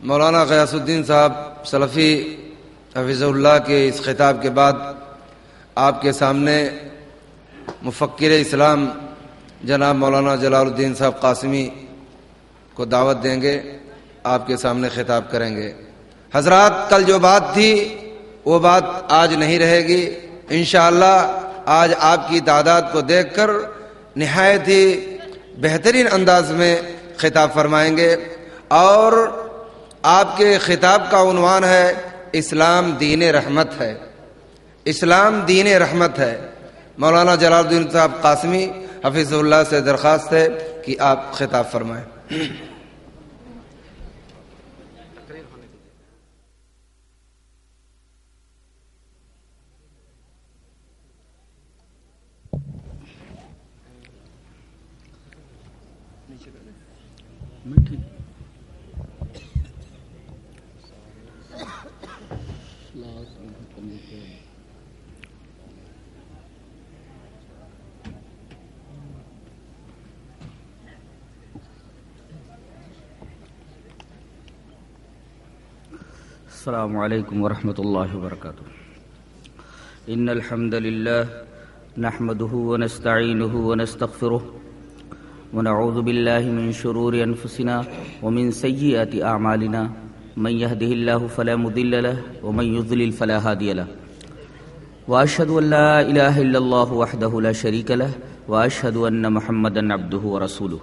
مولانا غیاس الدین صاحب سلفی حفظ اللہ کے اس خطاب کے بعد آپ کے سامنے مفکر اسلام جناب مولانا جلال الدین صاحب قاسمی کو دعوت دیں گے، آپ کے سامنے خطاب کریں گے۔ حضرات، کل جو بات تھی، وہ بات آج نہیں رہے گی۔ انشاءاللہ، آج آپ کی تعداد کو دیکھ کر نہایت ہی بہترین انداز میں خطاب فرمائیں گے۔ اور آپ کے خطاب کا عنوان ہے، اسلام دین رحمت ہے۔ اسلام دین رحمت ہے۔ مولانا جلال الدین صاحب قاسمی حفیظ اللہ سے درخواست ہے کہ آپ خطاب فرمائیں۔ السلام عليكم ورحمة الله وبركاته. إن الحمد لله نحمده ونستعينه ونستغفره ونعوذ بالله من شرور أنفسنا ومن سيئات أعمالنا. من يهده الله فلا مضل له ومن يضلل فلا هادي له. وأشهد أن لا إله إلا الله وحده لا شريك له وأشهد أن محمدا عبده ورسوله.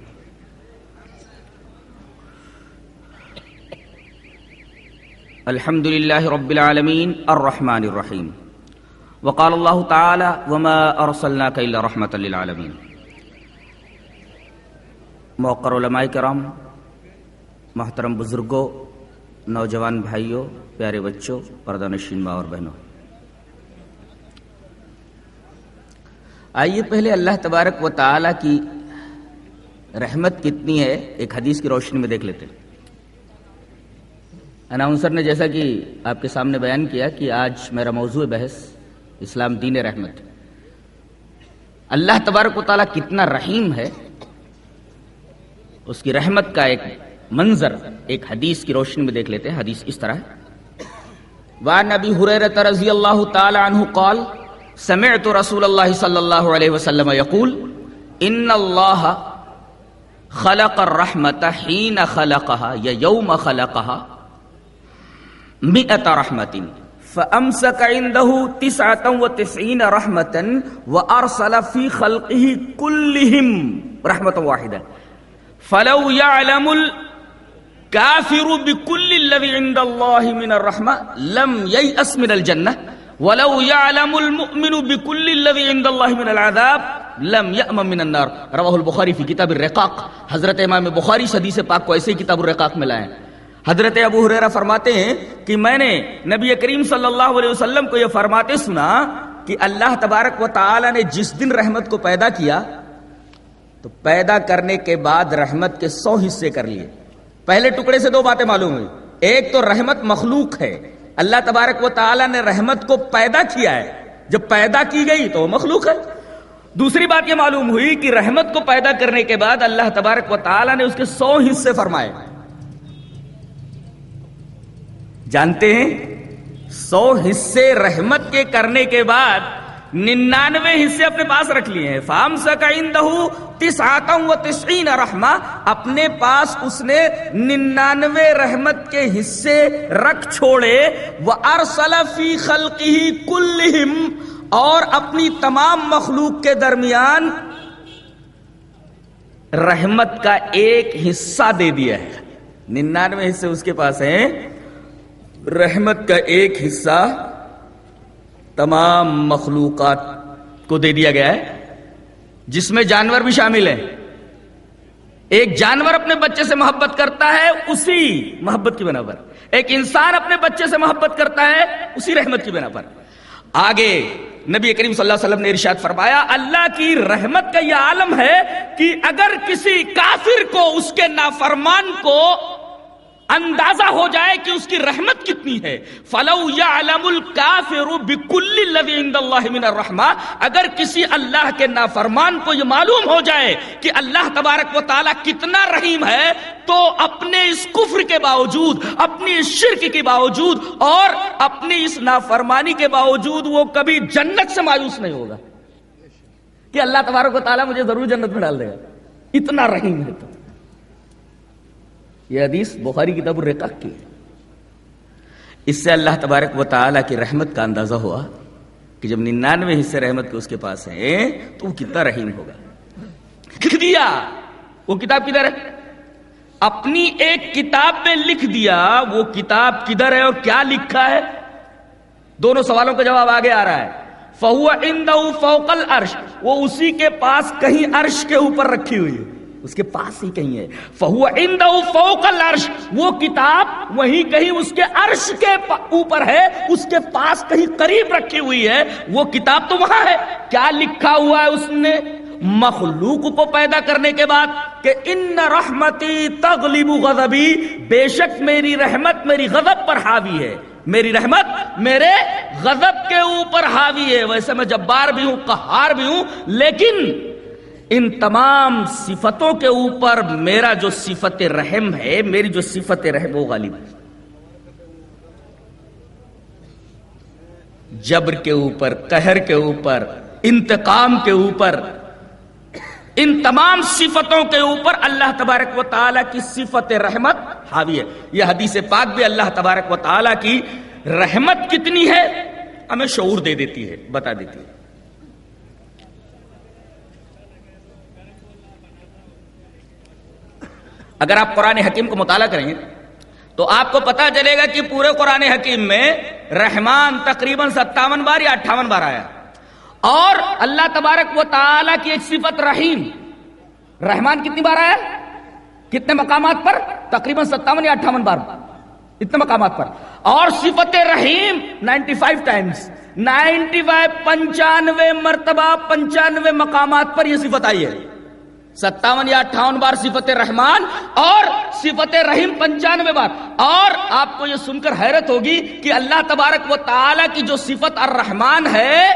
الحمد لله رب العالمين الرحمن الرحيم. وقال الله تعالى وما أرسلناك إلا رحمة للعالمين. موقر علماء کرام، محترم بزرگوں نوجوان بھائیوں پیارے بچوں پردہ نشین ماں اور بہنوں. آئیے پہلے اللہ تبارک و تعالی کی رحمت کتنی ہے، ایک حدیث کی روشنی میں دیکھ لیتے ہیں. اناؤنسر نے جیسا کہ آپ کے سامنے بیان کیا کہ آج میرا موضوع بحث اسلام دین رحمت۔ اللہ تبارک و تعالیٰ کتنا رحیم ہے۔ اس کی رحمت کا ایک منظر، ایک حدیث کی روشنی میں دیکھ لیتے ہیں۔ حدیث اس طرح وعن ابی حریرت رضی اللہ تعالی عنہ قال، سمعت رسول اللہ صلی اللہ علیہ وسلم یقول، ان اللہ خلق الرحمت حین خلقها، یا یوم خلقها مئة رحمة. فأمسك عنده تسعة وتسعين رحمة وأرسل في خلقه كلهم. رحمة واحدة. فلو يعلم الكافر بكل الذي عند الله من الرحمة لم ييأس من الجنة. ولو يعلم المؤمن بكل الذي عند الله من العذاب لم يأمن من النار. رواه البخاري في كتاب الرقاق. حضرت امام بخاری حدیث پاک کو ایسے کتاب الرقاق میں لائے حضرت ابو حریرہ فرماتے ہیں کہ میں نے نبی کریم صلی اللہ علیہ وسلم کو یہ فرماتے سنا کہ اللہ تبارک و تعالی نے جس دن رحمت کو پیدا کیا، تو پیدا کرنے کے بعد رحمت کے سو حصے کر لیے۔ پہلے ٹکڑے سے دو باتیں معلوم ہوئی ایک تو رحمت مخلوق ہے۔ اللہ تبارک و تعالی نے رحمت کو پیدا کیا ہے۔ جب پیدا کی گئی تو وہ مخلوق ہے۔ دوسری بات یہ معلوم ہوئی کہ رحمت کو پیدا کرنے کے بعد اللہ تبارک و تعالی نے اس کے سو حصے فرمائے۔ جانتے ہیں؟ سو حصے رحمت کے کرنے کے بعد ننانوے حصے اپنے پاس رکھ لیے ہیں۔ فام سکا و تسعین رحما اپنے پاس اس نے ننانوے رحمت کے حصے رکھ چھوڑے۔ وہ ارسل فی خلقی کلہم اور اپنی تمام مخلوق کے درمیان رحمت کا ایک حصہ دے دیا ہے۔ ننانوے حصے اس کے پاس ہیں۔ رحمت کا ایک حصہ تمام مخلوقات کو دے دیا گیا ہے، جس میں جانور بھی شامل ہیں۔ ایک جانور اپنے بچے سے محبت کرتا ہے، اسی محبت کی بنا پر۔ ایک انسان اپنے بچے سے محبت کرتا ہے، اسی رحمت کی بنا پر۔ آگے نبی کریم صلی اللہ علیہ وسلم نے ارشاد فرمایا، اللہ کی رحمت کا یہ عالم ہے کہ اگر کسی کافر کو، اس کے نافرمان کو اندازہ ہو جائے کہ اس کی رحمت کتنی ہے۔ فلو یا علم الکافر بکل عند اللہ من الرحمہ اگر کسی اللہ کے نافرمان کو یہ معلوم ہو جائے کہ اللہ تبارک و تعالی کتنا رحیم ہے، تو اپنے اس کفر کے باوجود، اپنی اس شرک کے باوجود اور اپنی اس نافرمانی کے باوجود وہ کبھی جنت سے مایوس نہیں ہوگا۔ کہ اللہ تبارک و تعالیٰ مجھے ضرور جنت میں ڈال دے گا۔ اتنا رحیم ہے تو۔ یہ حدیث بخاری کتاب الرقاق کی اس سے اللہ تبارک و تعالی کی رحمت کا اندازہ ہوا کہ جب ننانوے حصے رحمت کے اس کے پاس ہیں، تو وہ کتنا رحیم ہوگا۔ لکھ دیا۔ وہ کتاب کدھر ہے؟ اپنی ایک کتاب میں لکھ دیا۔ وہ کتاب کدھر ہے اور کیا لکھا ہے؟ دونوں سوالوں کا جواب آگے آ رہا ہے۔ فہو ان فوکل وہ اسی کے پاس کہیں عرش کے اوپر رکھی ہوئی ہے۔ اس کے پاس ہی کہیں ہے۔ فہو فوق العرش۔ وہ کتاب وہیں کہیں اس کے عرش کے اوپر ہے، اس کے پاس کہیں قریب رکھی ہوئی ہے۔ وہ کتاب تو وہاں ہے۔ کیا لکھا ہوا ہے اس نے؟ مخلوق کو پیدا کرنے کے بعد کہ ان رحمتی تغلب غضبی، بے شک میری رحمت میری غضب پر حاوی ہے۔ میری رحمت میرے غضب کے اوپر حاوی ہے۔ ویسے میں جبار بھی ہوں، قہار بھی ہوں، لیکن ان تمام صفتوں کے اوپر میرا جو صفت رحم ہے، میری جو صفت رحم وہ غالب ہے۔ جبر کے اوپر، قہر کے اوپر، انتقام کے اوپر، ان تمام صفتوں کے اوپر اللہ تبارک و تعالی کی صفت رحمت حاوی ہے۔ یہ حدیث پاک بھی اللہ تبارک و تعالی کی رحمت کتنی ہے، ہمیں شعور دے دیتی ہے، بتا دیتی ہے۔ اگر آپ قرآن حکیم کو مطالعہ کریں گے تو آپ کو پتا چلے گا کہ پورے قرآن حکیم میں رحمان تقریباً ستاون بار یا اٹھاون بار آیا اور اللہ تبارک و تعالی کی ایک صفت رحیم رحمان کتنی بار آیا؟ کتنے مقامات پر؟ تقریباً ستاون یا اٹھاون بار اتنے مقامات پر اور صفت رحیم ninety five times ninety five پنچانوے مرتبہ پنچانوے مقامات پر یہ صفت آئی ہے ستاون یا اٹھاون بار صفت رحمان اور صفت رحیم پنچانوے بار۔ اور آپ کو یہ سن کر حیرت ہوگی کہ اللہ تبارک و تعالی کی جو صفت الرحمان ہے،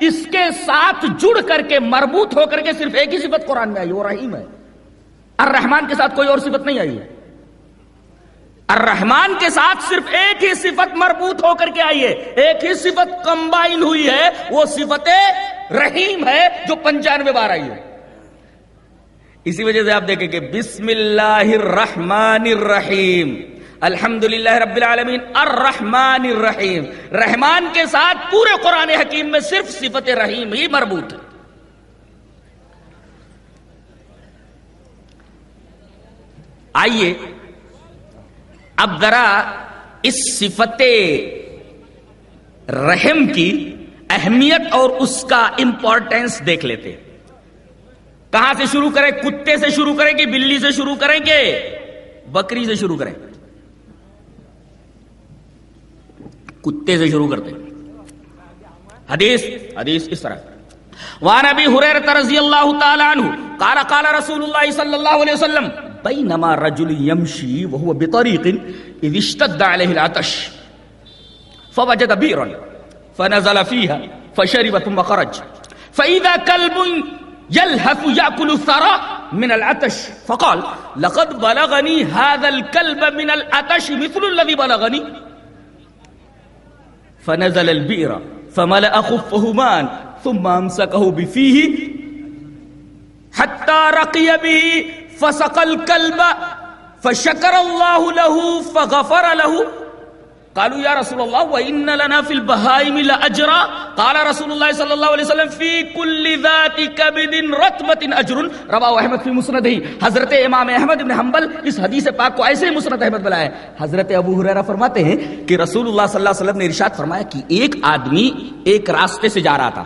اس کے ساتھ جڑ کر کے، مربوط ہو کر کے صرف ایک ہی صفت قرآن میں آئی، وہ رحیم ہے۔ الرحمان کے ساتھ کوئی اور صفت نہیں آئی ہے۔ الرحمان کے ساتھ صرف ایک ہی صفت مربوط ہو کر کے آئی ہے۔ ایک ہی صفت کمبائن ہوئی ہے، وہ صفت رحیم ہے جو پنچانوے بار آئی ہے۔ اسی وجہ سے آپ دیکھیں کہ بسم اللہ الرحمن الرحیم۔ الحمد للہ رب العالمین الرحمن الرحیم۔ رحمان کے ساتھ پورے قرآن حکیم میں صرف صفت رحیم ہی مربوط ہے۔ آئیے اب ذرا اس صفت رحم کی اہمیت اور اس کا امپورٹینس دیکھ لیتے ہیں۔ کہاں سے شروع کریں؟ کتے سے شروع کریں گے بلی سے شروع کریں گے بکری سے شروع کریں؟ کتے سے شروع کرتے حدیث حدیث اس طرح۔ وعن ابي هريره رضي الله تعالى عنه قال قال رسول الله صلى الله عليه وسلم بينما رجل يمشي وهو بطريق اذ اشتد عليه العطش، فوجد بئرا فنزل فيها فشرب ثم خرج، فاذا كلب يلهث يأكل الثرى من العطش. فقال لقد بلغني هذا الكلب من العطش مثل الذي بلغني. فنزل البئر فملأ خفه ماء ثم أمسكه بفيه. حتى رقي به فسق الكلب فشكر الله له فغفر له. قالوا يا رسول الله وان لنا في البهائم لاجرا قال رسول الله صلى الله عليه وسلم في كل ذات كبد رطبه اجر. رواه احمد في مسنده حضرت امام احمد بن حنبل اس حدیث پاک کو ایسے ہی مسند احمد بلایا حضرت ابو ہریرہ فرماتے ہیں کہ رسول اللہ صلی اللہ علیہ وسلم نے ارشاد فرمایا کہ ایک آدمی ایک راستے سے جا رہا تھا۔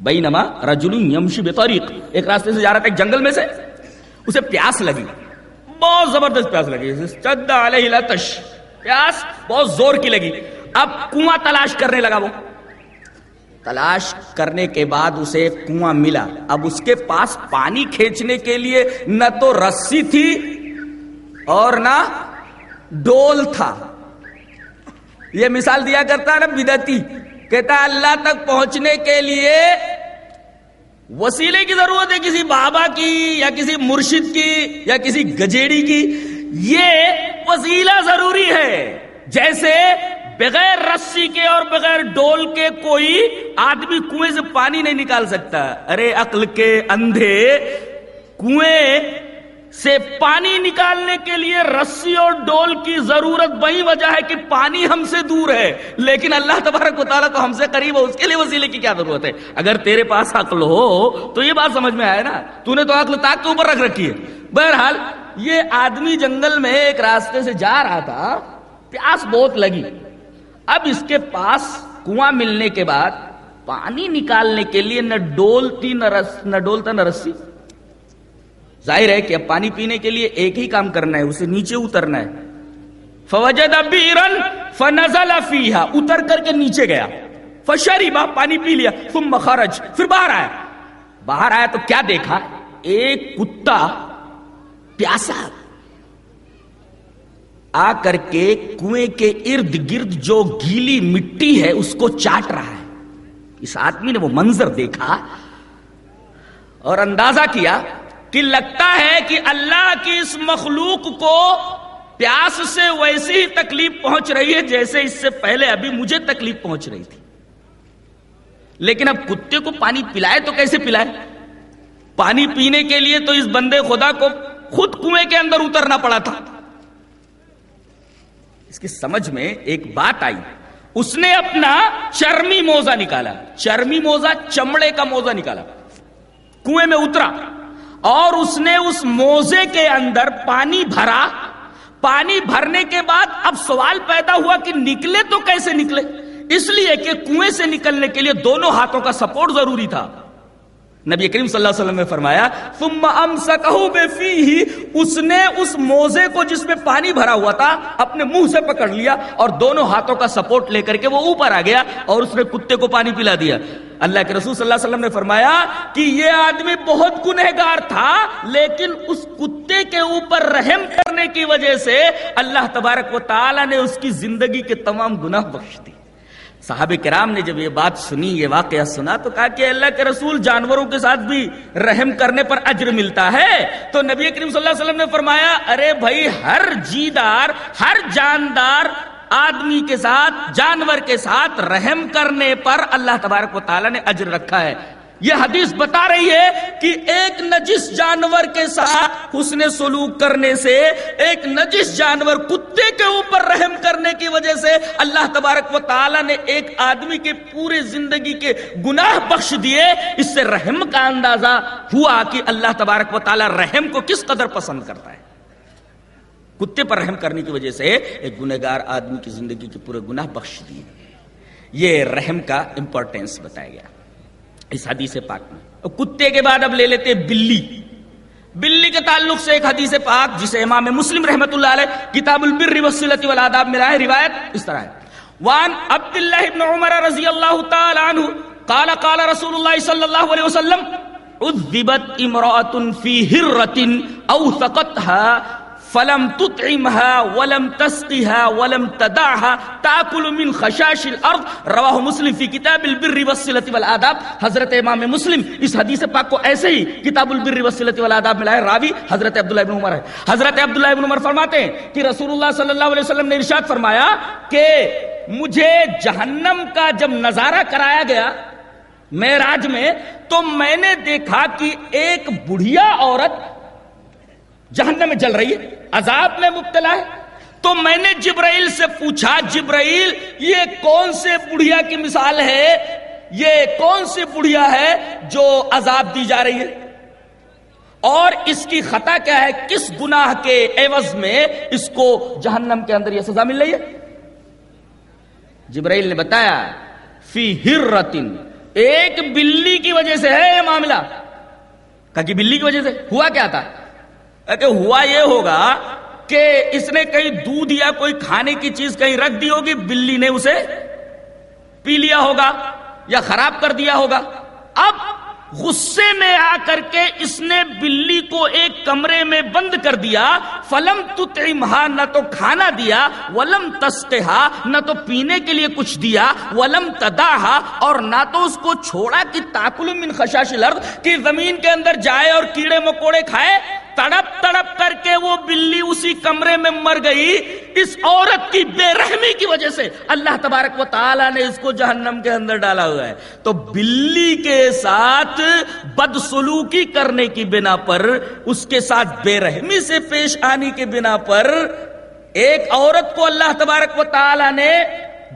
بینما رجل یمشی بطریق۔ ایک راستے سے جا رہا تھا، ایک جنگل میں سے۔ اسے پیاس لگی۔ بہت زبردست پیاس لگی۔ چد علیہ لتش۔ پیاس بہت زور کی لگی۔ اب کنواں تلاش کرنے لگا وہ۔ تلاش کرنے کے بعد اسے کنواں ملا۔ اب اس کے پاس پانی کھینچنے کے لیے نہ تو رسی تھی اور نہ ڈول تھا۔ یہ مثال دیا کرتا ہے نا بدتی۔ کہتا ہے اللہ تک پہنچنے کے لیے وسیلے کی ضرورت ہے کسی بابا کی یا کسی مرشد کی یا کسی گجیڑی کی۔ یہ وسیلہ ضروری ہے۔ جیسے بغیر رسی کے اور بغیر ڈول کے کوئی آدمی کنویں سے پانی نہیں نکال سکتا۔ ارے عقل کے اندھے، کنویں سے پانی نکالنے کے لیے رسی اور ڈول کی ضرورت وہی وجہ ہے کہ پانی ہم سے دور ہے۔ لیکن اللہ تبارک و تعالیٰ تو ہم سے قریب ہو اس کے لیے وسیلے کی کیا ضرورت ہے؟ اگر تیرے پاس عقل ہو، تو یہ بات سمجھ میں آئے نا۔ تو نے تو عقل تاک کے اوپر رکھ رکھی ہے۔ بہرحال، یہ آدمی جنگل میں ایک راستے سے جا رہا تھا، پیاس بہت لگی۔ اب اس کے پاس کنواں ملنے کے بعد، پانی نکالنے کے لیے نہ ڈول تھی نہ رس، نہ ڈول تھا نہ رسی۔ ظاہر ہے کہ اب پانی پینے کے لیے ایک ہی کام کرنا ہے، اسے نیچے اترنا ہے۔ فوجد بیرن فنزل فیہا، اتر کر کے نیچے گیا۔ فشریبا پانی پی لیا، ثم خرج، پھر باہر آیا۔ باہر آیا تو کیا دیکھا؟ ایک کتا پیاسا۔ آ کر کے کنویں کے ارد گرد جو گیلی مٹی ہے، اس کو چاٹ رہا ہے۔ اس آدمی نے وہ منظر دیکھا اور اندازہ کیا کہ لگتا ہے کہ اللہ کی اس مخلوق کو پیاس سے ویسی ہی تکلیف پہنچ رہی ہے جیسے اس سے پہلے ابھی مجھے تکلیف پہنچ رہی تھی۔ لیکن اب کتے کو پانی پلائے تو کیسے پلائے؟ پانی پینے کے لیے تو اس بندے خدا کو خود کنویں کے اندر اترنا پڑا تھا۔ اس کی سمجھ میں ایک بات آئی۔ اس نے اپنا چرمی موزہ نکالا۔ چرمی موزہ چمڑے کا موزہ نکالا۔ کنویں میں اترا۔ اور اس نے اس موزے کے اندر پانی بھرا۔ پانی بھرنے کے بعد اب سوال پیدا ہوا کہ نکلے تو کیسے نکلے؟ اس لیے کہ کنویں سے نکلنے کے لیے دونوں ہاتھوں کا سپورٹ ضروری تھا۔ نبی کریم صلی اللہ علیہ وسلم نے فرمایا، ثم امسکہو بفیہ اس نے اس موزے کو جس میں پانی بھرا ہوا تھا، اپنے منہ سے پکڑ لیا اور دونوں ہاتھوں کا سپورٹ لے کر کے وہ اوپر آ گیا اور اس نے کتے کو پانی پلا دیا۔ اللہ کے رسول صلی اللہ علیہ وسلم نے فرمایا کہ یہ آدمی بہت گنہگار تھا، لیکن اس کتے کے اوپر رحم کرنے کی وجہ سے اللہ تبارک و تعالی نے اس کی زندگی کے تمام گناہ بخش دی صحابہ کرام نے جب یہ بات سنی، یہ واقعہ سنا تو کہا کہ اللہ کے رسول جانوروں کے ساتھ بھی رحم کرنے پر اجر ملتا ہے۔ تو نبی کریم صلی اللہ علیہ وسلم نے فرمایا، ارے بھائی، ہر جیدار، ہر جاندار آدمی کے ساتھ، جانور کے ساتھ رحم کرنے پر اللہ تبارک و تعالیٰ نے اجر رکھا ہے۔ یہ حدیث بتا رہی ہے کہ ایک نجس جانور کے ساتھ حسن سلوک کرنے سے، ایک نجس جانور کتے کے اوپر رحم کرنے کی وجہ سے اللہ تبارک و تعالی نے ایک آدمی کے پورے زندگی کے گناہ بخش دیے۔ اس سے رحم کا اندازہ ہوا کہ اللہ تبارک و تعالی رحم کو کس قدر پسند کرتا ہے۔ کتے پر رحم کرنے کی وجہ سے ایک گنہگار آدمی کی زندگی کے پورے گناہ بخش دیے۔ یہ رحم کا امپورٹینس بتایا گیا۔ اس حدیث پاک میں۔ اور کتے کے بعد اب لے لیتے بلی۔ بلی کے تعلق سے ایک حدیث پاک جسے امام مسلم رحمت اللہ علیہ کتاب البر والصلۃ والآداب میں ہے روایت اس طرح ہے۔ وان عبد اللہ ابن عمر رضی اللہ تعالی عنہ قال قال رسول اللہ صلی اللہ علیہ وسلم، عذبت امرأة في هرة اوثقتها فلم تطعمها ولم تسقها ولم تدعها تاكل من خشاش الارض رواه مسلم في كتاب البر والصله والاداب حضرت امام مسلم اس حدیث پاک کو ایسے ہی کتاب البر والصله والاداب میں لائے، راوی حضرت عبداللہ ابن عمر ہے۔ حضرت عبداللہ ابن عمر فرماتے ہیں کہ رسول اللہ صلی اللہ علیہ وسلم نے ارشاد فرمایا کہ مجھے جہنم کا جب نظارہ کرایا گیا معراج میں، تو میں نے دیکھا کہ ایک بڑھیا عورت جہنم میں جل رہی ہے۔ عذاب میں مبتلا ہے؟ تو میں نے جبرائیل سے پوچھا، جبرائیل، یہ کون سے بڑھیا کی مثال ہے؟ یہ کون سی بڑھیا ہے جو عذاب دی جا رہی ہے؟ اور اس کی خطا کیا ہے؟ کس گناہ کے عوض میں اس کو جہنم کے اندر یہ سزا مل رہی ہے؟ جبرائیل نے بتایا، فی ہرتن ایک بلی کی وجہ سے ہے یہ معاملہ۔ کہ بلی کی وجہ سے؟ ہوا کیا تھا؟ کہ ہوا یہ ہوگا کہ اس نے کہیں دودھ یا کوئی کھانے کی چیز کہیں رکھ دی ہوگی، بلی نے اسے پی لیا ہوگا یا خراب کر دیا ہوگا۔ اب غصے میں آ کر کے اس نے بلی کو ایک کمرے میں بند کر دیا۔ فلم تتعمہا نہ تو کھانا دیا، ولم تسقہا، نہ تو پینے کے لیے کچھ دیا، ولم تداہا، اور نہ تو اس کو چھوڑا کہ تاکل من خشاش الارض، کہ زمین کے اندر جائے اور کیڑے مکوڑے کھائے۔ تڑپ تڑپ کر کے وہ بلی اسی کمرے میں مر گئی اس عورت کی بے رحمی کی وجہ سے اللہ تبارک و تعالی نے اس کو جہنم کے اندر ڈالا ہوا ہے۔ تو بلی کے ساتھ بدسلوکی کرنے کی بنا پر، اس کے ساتھ بے رحمی سے پیش آنے کی بنا پر، ایک عورت کو اللہ تبارک و تعالی نے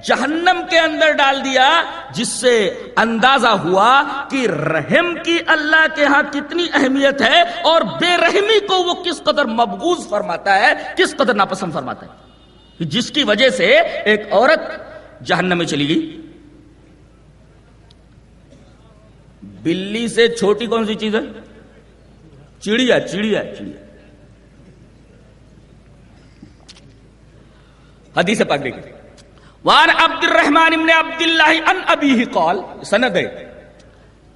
جہنم کے اندر ڈال دیا، جس سے اندازہ ہوا کہ رحم کی اللہ کے ہاں کتنی اہمیت ہے اور بے رحمی کو وہ کس قدر مبغوض فرماتا ہے، کس قدر ناپسند فرماتا ہے۔ جس کی وجہ سے ایک عورت جہنم میں چلی گئی۔ بلی سے چھوٹی کون سی چیز ہے؟ چڑیا چڑیا چڑیا۔ حدیث پاک دیکھیے وان عبد الرحمن ابن عبد الله ان ابيه قال، سند ہے،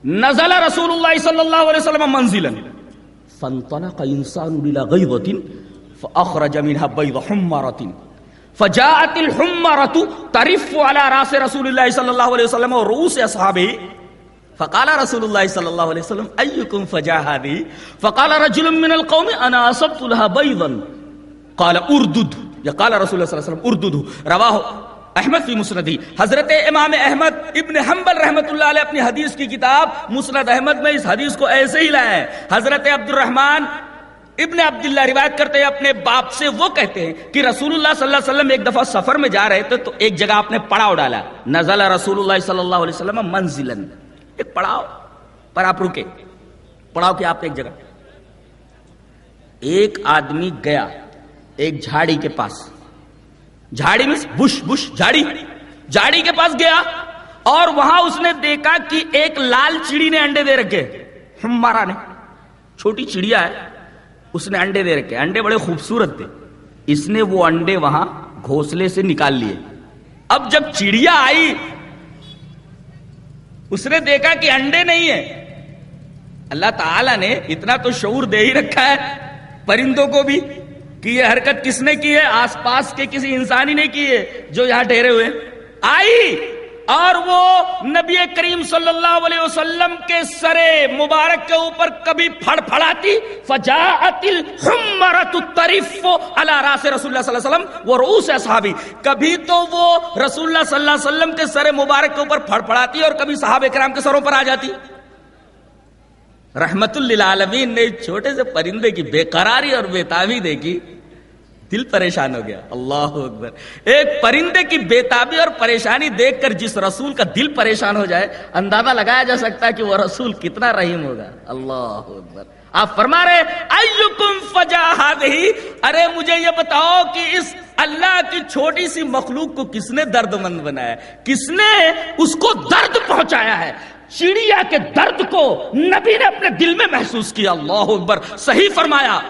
نزل رسول الله صلى الله عليه وسلم منزلا، فانطلق انسان الى غيضه فاخرج منها بيض حمره فجاءت الحمره ترف على راس رسول الله صلى الله عليه وسلم ورؤوس اصحابه فقال رسول الله صلى الله عليه وسلم ايكم فجاء هذه؟ فقال رجل من القوم، انا اصبت لها بيضا. قال، اردد. قال رسول الله صلى الله عليه وسلم اردده رواه احمد فی مسندی۔ حضرت امام احمد ابن حنبل رحمت اللہ علیہ اپنی حدیث کی کتاب مسند احمد میں اس حدیث کو ایسے ہی لایا ہے حضرت عبد الرحمن ابن عبداللہ روایت کرتے ہیں، اپنے باپ سے وہ کہتے ہیں کہ رسول اللہ صلی اللہ علیہ وسلم ایک دفعہ سفر میں جا رہے تھے تو ایک جگہ آپ نے پڑاؤ ڈالا۔ نزل رسول اللہ صلی اللہ علیہ وسلم منزلن ایک پڑاؤ۔ پر آپ رکے۔ پڑاؤ کی آپ ایک جگہ۔ ایک آدمی گیا، ایک جھاڑی کے پاس۔ جھاڑی میں بش بش جھاڑی جھاڑی کے پاس گیا اور وہاں اس نے دیکھا کہ ایک لال چڑی نے انڈے دے رکھے۔ ہمارا نے چھوٹی چڑیا ہے، اس نے انڈے دے رکھے۔ انڈے بڑے خوبصورت تھے۔ اس نے وہ انڈے وہاں گھونسلے سے نکال لیے۔ اب جب چڑیا آئی، اس نے دیکھا کہ انڈے نہیں ہے اللہ تعالی نے اتنا تو شعور دے ہی رکھا ہے، پرندوں کو بھی۔ کہ یہ حرکت کس نے کی ہے؟ آس پاس کے کسی انسانی نے کی ہے جو یہاں ٹھہرے ہوئے آئی! اور وہ نبی کریم صلی اللہ علیہ وسلم کے سرے مبارک کے اوپر کبھی پھڑ پھڑاتی فجاءت الحمرت الطریف علی راس رسول اللہ صلی اللہ علیہ وسلم، وہ روس صحابی کبھی تو وہ رسول اللہ صلی اللہ علیہ وسلم کے سرے مبارک کے اوپر پھڑ پھڑاتی اور کبھی صحابہ کرام کے سروں پر آ جاتی۔ رحمت للعالمین نے چھوٹے سے پرندے کی بے قراری اور بے تابی دیکھی دل پریشان ہو گیا۔ اللہ اکبر۔ ایک پرندے کی بےتابی اور پریشانی دیکھ کر جس رسول کا دل پریشان ہو جائے، اندازہ لگایا جا سکتا ہے کہ وہ رسول کتنا رحیم ہوگا۔ اللہ اکبر۔ آپ فرما رہے ایکم فجا ارے مجھے یہ بتاؤ کہ اس اللہ کی چھوٹی سی مخلوق کو کس نے درد مند بنایا کس نے اس کو درد پہنچایا ہے؟ چڑیا کے درد کو نبی نے اپنے دل میں محسوس کیا۔ اللہ اکبر۔ صحیح فرمایا۔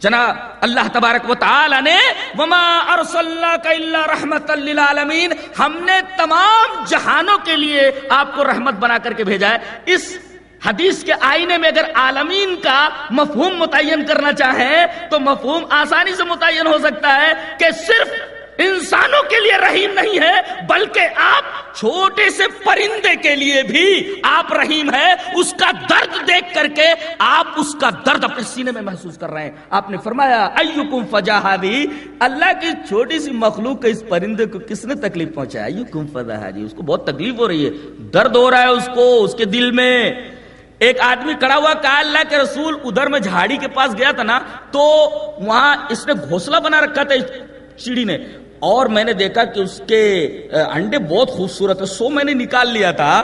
جناب، اللہ تبارک و تعالی نے وما ارسلناک الا رحمت للعالمین ہم نے تمام جہانوں کے لیے آپ کو رحمت بنا کر کے بھیجا ہے۔ اس حدیث کے آئینے میں اگر عالمین کا مفہوم متعین کرنا چاہیں تو مفہوم آسانی سے متعین ہو سکتا ہے کہ صرف انسانوں کے لیے رحیم نہیں ہے، بلکہ آپ چھوٹے سے پرندے کے لیے بھی آپ رحیم ہے اس کا درد دیکھ کر کے آپ اس کا درد اپنے سینے میں محسوس کر رہے ہیں۔ آپ نے فرمایا، ایوکم فجاہدی اللہ کی چھوٹی سی مخلوق کے اس پرندے کو کس نے تکلیف پہنچایا ایوکم فجاہدی اس کو بہت تکلیف ہو رہی ہے۔ درد ہو رہا ہے اس کو، اس کے دل میں۔ ایک آدمی کڑا ہوا کہا، اللہ کے رسول، ادھر میں جھاڑی کے پاس گیا تھا نا، تو وہاں اس نے گھونسلہ بنا رکھا تھا چیڑی نے۔ اور میں نے دیکھا کہ اس کے انڈے بہت خوبصورت ہے سو میں نے نکال لیا تھا۔